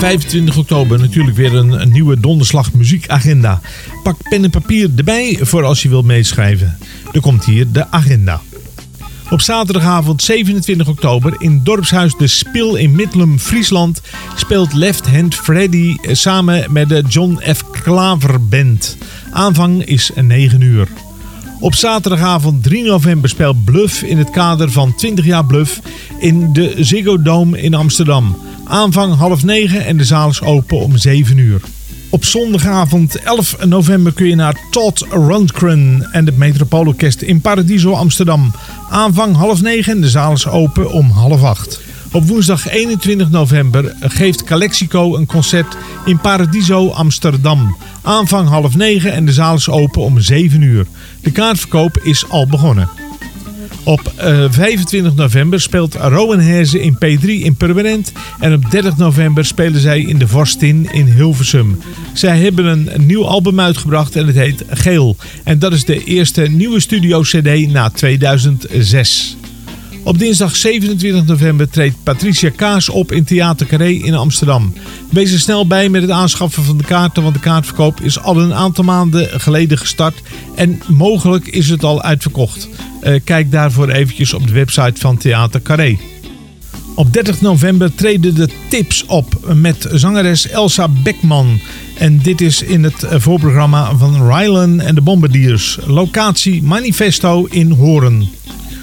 Speaker 2: 25 oktober natuurlijk weer een, nieuwe donderslag muziekagenda. Pak pen en papier erbij voor als je wilt meeschrijven. Er komt hier de agenda. Op zaterdagavond 27 oktober in dorpshuis De Spil in Middelum, Friesland speelt Left Hand Freddy samen met de John F. Klaver Band. Aanvang is 9 uur. Op zaterdagavond 3 november speelt Bluff in het kader van 20 jaar Bluff in de Ziggo Dome in Amsterdam. Aanvang half 9 en de zaal is open om 7 uur. Op zondagavond 11 november kun je naar Todd Rundgren en het Metropoolorkest in Paradiso Amsterdam. Aanvang half 9 en de zaal is open om half 8. Op woensdag 21 november geeft Calexico een concert in Paradiso Amsterdam. Aanvang half 9 en de zaal is open om 7 uur. De kaartverkoop is al begonnen. Op eh, 25 november speelt Rowan Herze in P3 in Purmerend. En op 30 november spelen zij in de Vorstin in Hilversum. Zij hebben een nieuw album uitgebracht en het heet Geel. En dat is de eerste nieuwe studio-cd na 2006. Op dinsdag 27 november treedt Patricia Kaas op in Theater Carré in Amsterdam. Wees er snel bij met het aanschaffen van de kaarten, want de kaartverkoop is al een aantal maanden geleden gestart. En mogelijk is het al uitverkocht. Eh, kijk daarvoor eventjes op de website van Theater Carré. Op 30 november treden de Tips op met zangeres Elsa Beckman. En dit is in het eh, voorprogramma van Rylan en de Bombardiers. Locatie Manifesto in Horen.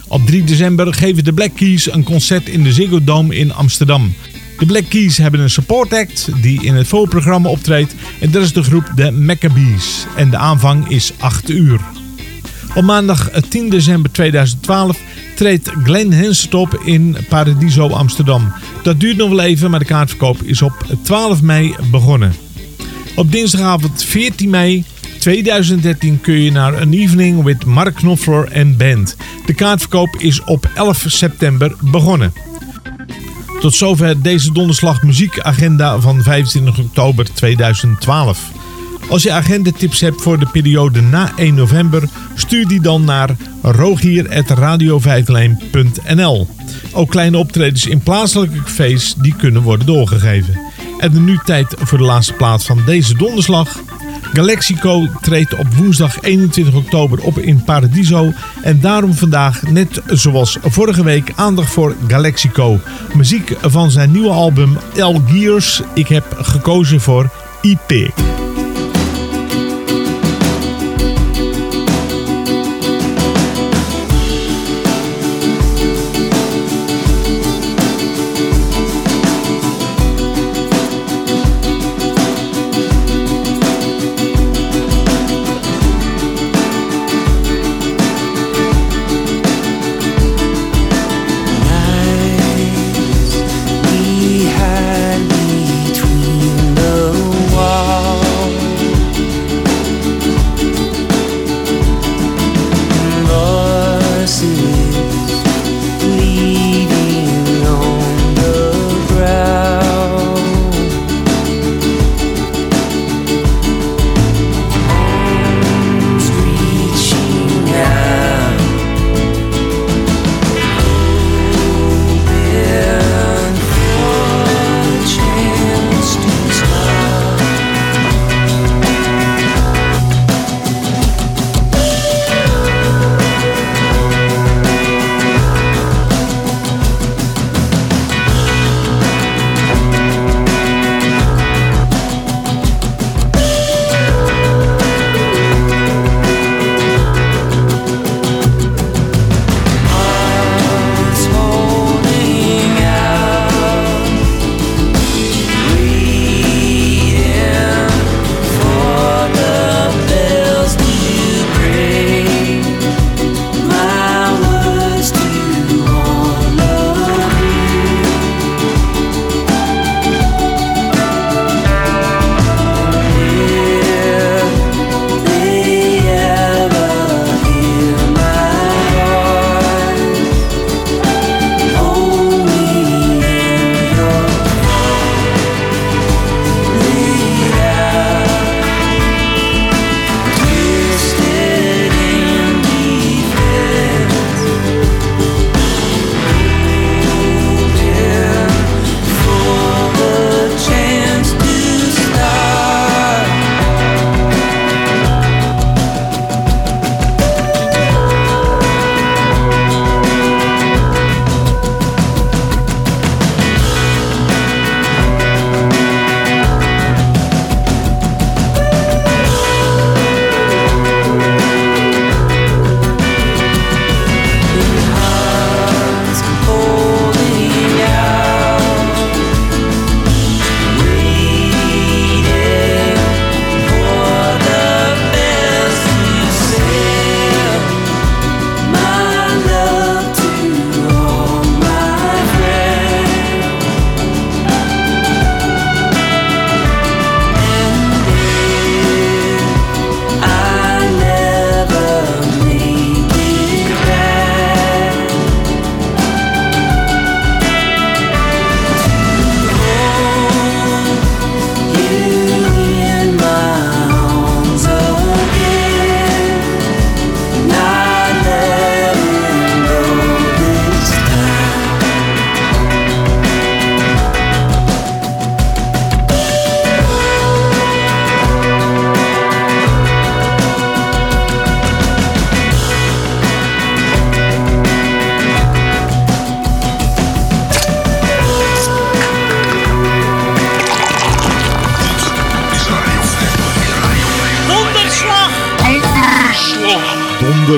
Speaker 2: Op 3 december geven de Black Keys een concert in de Ziggo Dome in Amsterdam. De Black Keys hebben een support act die in het voorprogramma optreedt. En dat is de groep de Maccabees. En de aanvang is 8 uur.
Speaker 9: Op maandag 10 december 2012 treedt Glenn Hansen op in Paradiso Amsterdam. Dat duurt nog wel even, maar de kaartverkoop is op 12 mei begonnen. Op dinsdagavond 14 mei 2013 kun je naar een evening with Mark Knopfler en band. De kaartverkoop is op 11 september begonnen. Tot zover deze donderslag muziekagenda van 25 oktober 2012. Als je agendetips hebt voor de periode na 1 november, stuur die dan naar rogier.radio501.nl. Ook kleine optredens in plaatselijke cafés die kunnen worden doorgegeven. En nu tijd voor de laatste plaats van deze donderslag. Galaxico treedt op woensdag 21 oktober op in Paradiso. En daarom vandaag, net zoals vorige week, aandacht voor Galaxico. Muziek van zijn nieuwe album El Gears. Ik heb gekozen voor IP.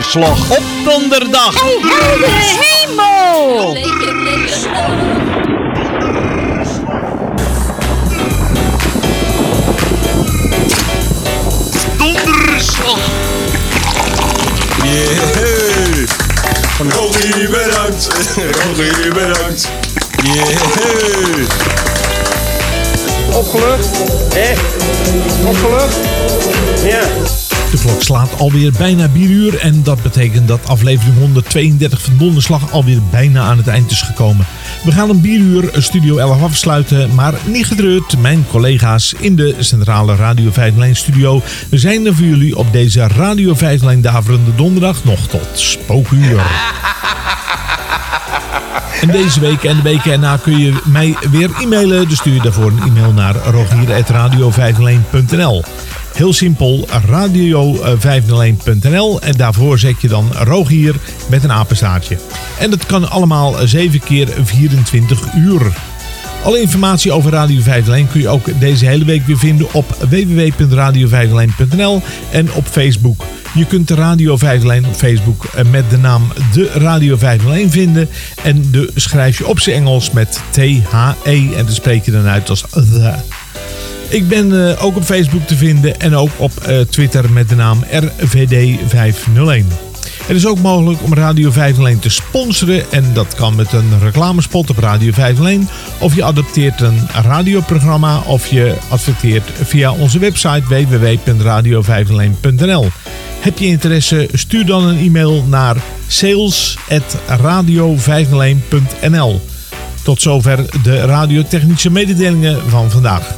Speaker 2: donderslag op donderdag.
Speaker 1: Hey, heldere hemel!
Speaker 2: Donderslag!
Speaker 28: Yeah!
Speaker 25: Rogie, bedankt! Rogie, bedankt!
Speaker 14: Yeah!
Speaker 27: Opgelucht? Echt? Opgelucht? Ja.
Speaker 2: De klok slaat alweer bijna 4 uur en dat betekent dat aflevering 132 van Donderslag alweer bijna aan het eind is gekomen. We gaan om 4 uur Studio 11 afsluiten, maar niet getreurd. Mijn collega's in de centrale Radio 501 studio zijn er voor jullie op deze Radio 501 Daverende Donderdag nog tot spookuur. En deze week en de weken erna kun je mij weer e-mailen. Dus stuur je daarvoor een e-mail naar rogier.radio501.nl Heel simpel, radio501.nl en daarvoor zet je dan Rogier met een apenstaartje. En dat kan allemaal 7 keer 24 uur. Alle informatie over Radio 501 kun je ook deze hele week weer vinden op www.radio501.nl en op Facebook. Je kunt de Radio 501 op Facebook eh, met de naam De Radio 501 vinden. En de schrijf je op zijn Engels met T-H-E en dan spreek je dan uit als The. Ik ben eh, ook op Facebook te vinden en ook op eh, Twitter met de naam RVD501. Het is ook mogelijk om Radio 501 te sponsoren en dat kan met een reclamespot op Radio 501 of je adopteert een radioprogramma of je adverteert via onze website www.radio501.nl. Heb je interesse? Stuur dan een e-mail naar sales@radio501.nl. Tot zover de radiotechnische mededelingen van vandaag.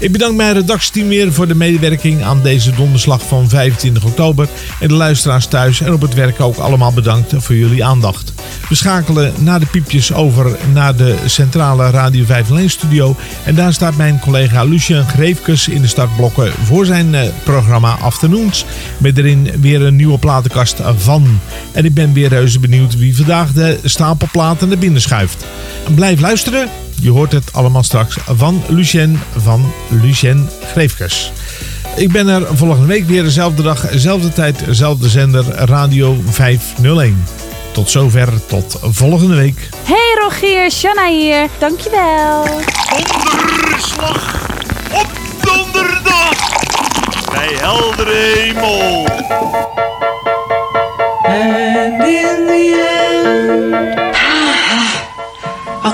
Speaker 2: Ik bedank mijn redactieteam weer voor de medewerking aan deze donderslag van 25 oktober. En de luisteraars thuis en op het werk ook allemaal bedankt voor jullie aandacht. We schakelen na de piepjes over naar de centrale Radio 501 studio. En daar staat mijn collega Lucien Greefkes in de startblokken voor zijn eh, programma Afternoons. Met erin weer een nieuwe platenkast van. En ik ben weer reuze benieuwd wie vandaag de stapelplaten naar binnen schuift. Blijf luisteren. Je hoort het allemaal straks van Lucien van Lucien Greefkes. Ik ben er volgende week weer dezelfde dag, dezelfde tijd, dezelfde zender Radio 501. Tot zover, tot volgende week.
Speaker 29: Hey Rogier, Shanna hier. Dankjewel.
Speaker 14: Donderslag op donderdag bij heldere hemel.
Speaker 30: And in the end.